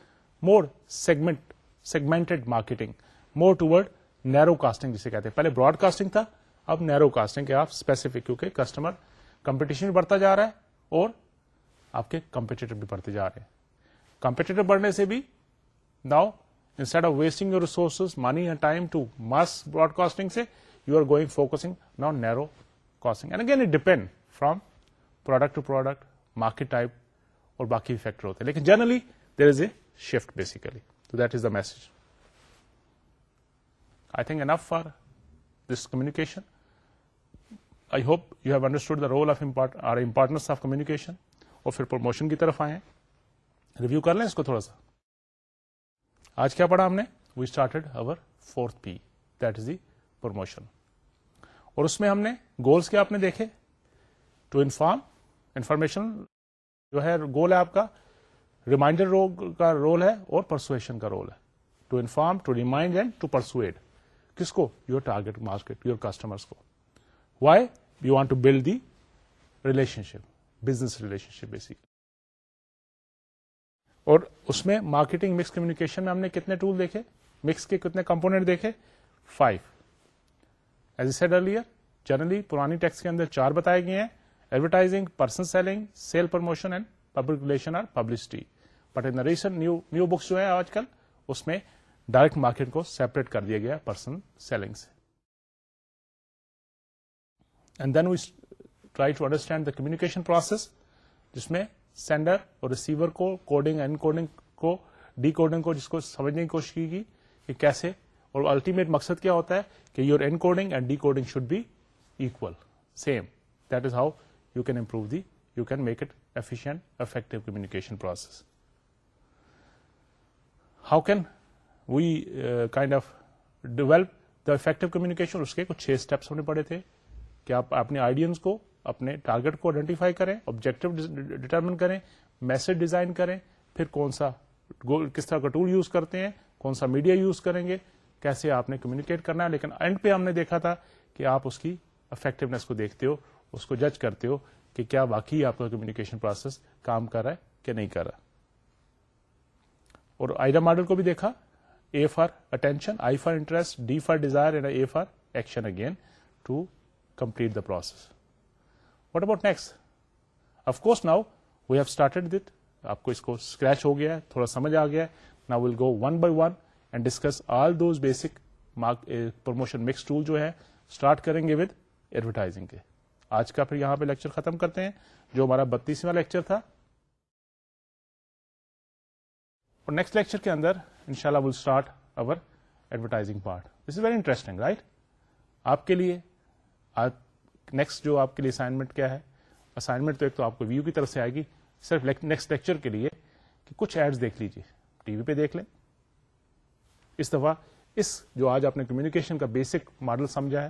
more segment segment marketing more toward narrow casting جسے کہتے ہیں پہلے براڈ کاسٹنگ تھا اب نیرو کاسٹنگ کے آپ اسپیسیفک کیونکہ کسٹمر کمپٹیشن بڑھتا جا رہا ہے اور آپ کے کمپیٹیٹر بھی بڑھتے جا رہے ہیں کمپیٹیٹر بڑھنے سے بھی now instead of wasting your resources money and time to mass broadcasting سے you are going focusing now narrow casting and again it depend from product to product market type اور باقی فیکٹر ہوتے ہیں لیکن generally there is a shift basically تو دیکھ is a I think enough for this communication I hope you have understand رولپورٹنس اور طرف آئے ریویو کر لیں اس کو تھوڑا سا آج کیا پڑھا ہم نے we started over fourth P promotion اور اس میں ہم نے گولس کیا آپ نے دیکھے ٹو انفارم انفارمیشن جو ہے گول ہے آپ کا ریمائنڈر کا رول ہے اور پرسویشن کا رول ہے to inform to remind and to persuade کس کو your target market your customer why you want to build the relationship business relationship اور اس میں مارکیٹنگ مکس کمیونیکیشن میں ہم نے کتنے ٹول دیکھے مکس کے کتنے کمپونیٹ دیکھے five as I said earlier generally پرانی ٹیکس کے اندر چار بتائے گئے ہیں advertising person selling sale promotion and public relation اور publicity but in recent new new books جو ہیں آج کل اس میں ڈائریکٹ مارکیٹ کو سیپریٹ کر دیا گیا پرسن سیلنگ سے and then we try to understand the communication process جس میں سینڈر اور ریسیور کو کوڈنگ اینڈ کوڈنگ کو ڈی کوڈنگ کو جس کو سمجھنے کی کوشش کی گئی کہ کیسے اور الٹیمیٹ مقصد کیا ہوتا ہے کہ your encoding and decoding should be equal same that is how you can improve the you can make it efficient effective communication process how can we kind of develop the effective communication اس کے کچھ چھ اسٹیپس ہونے پڑے تھے کہ آپ اپنے آئیڈینس کو اپنے ٹارگیٹ کو آئیڈینٹیفائی کریں آبجیکٹو ڈیٹرمن کریں میسج ڈیزائن کریں پھر کون سا گول کس طرح کا ٹول یوز کرتے ہیں کون سا میڈیا یوز کریں گے کیسے آپ نے کمیونیکیٹ کرنا ہے لیکن اینڈ پہ ہم نے دیکھا تھا کہ آپ اس کی افیکٹونیس کو دیکھتے ہو اس کو جج کرتے ہو کہ کیا واقعی آپ کا کمیونیکیشن پروسیس کام کر رہا ہے کہ نہیں کر رہا ہے اور آئیڈا ماڈل کو بھی دیکھا A for attention I for interest D for desire and A for action again to complete the process what about next course now we have that آپ کو اس کو اسکریچ ہو گیا ہے تھوڑا سمجھ آ گیا ہے نا will go one by one and discuss all those basic mark promotion mix tool جو ہے اسٹارٹ کریں گے ود ایڈورٹائزنگ کے آج کا پھر یہاں پہ لیکچر ختم کرتے ہیں جو ہمارا بتیسواں لیکچر تھا اور نیکسٹ لیکچر کے اندر ان شاء اللہ will start over advertising part this is very interesting right آپ کے لیے آپ کے لیے اسائنمنٹ کیا ہے اسائنمنٹ تو ایک تو آپ کو ویو کی طرف سے آئے گی صرف نیکسٹ لیکچر کے لیے کہ کچھ ایڈز دیکھ لیجیے ٹی وی پہ دیکھ لیں اس دفعہ اس جو آج آپ نے کمیونیکیشن کا بیسک ماڈل سمجھا ہے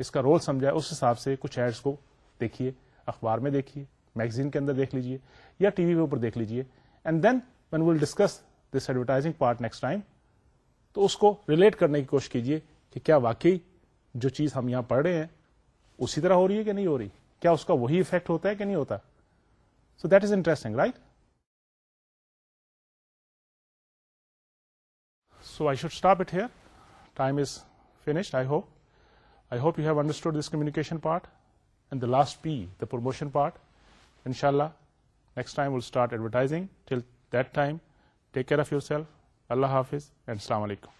اس کا رول سمجھا ہے اس حساب سے کچھ ایڈس کو دیکھیے اخبار میں دیکھیے میگزین کے اندر دیکھ لیجیے یا ٹی وی کے اوپر دیکھ لیجیے and then one will discuss this advertising part next time تو اس کو ریلیٹ کرنے کی کوشش کیجیے کہ کیا واقعی جو چیز ہم یہاں پڑھ رہے ہیں اسی طرح ہو رہی ہے کہ نہیں ہو رہی کیا اس کا وہی افیکٹ ہوتا ہے کہ نہیں ہوتا so that is interesting right so I should stop it here time is finished I hope I hope you have understood this communication part and the last P the promotion part ان شاء اللہ next time will start advertising till that time take care of your self اللہ حافظ اینڈ السلام علیکم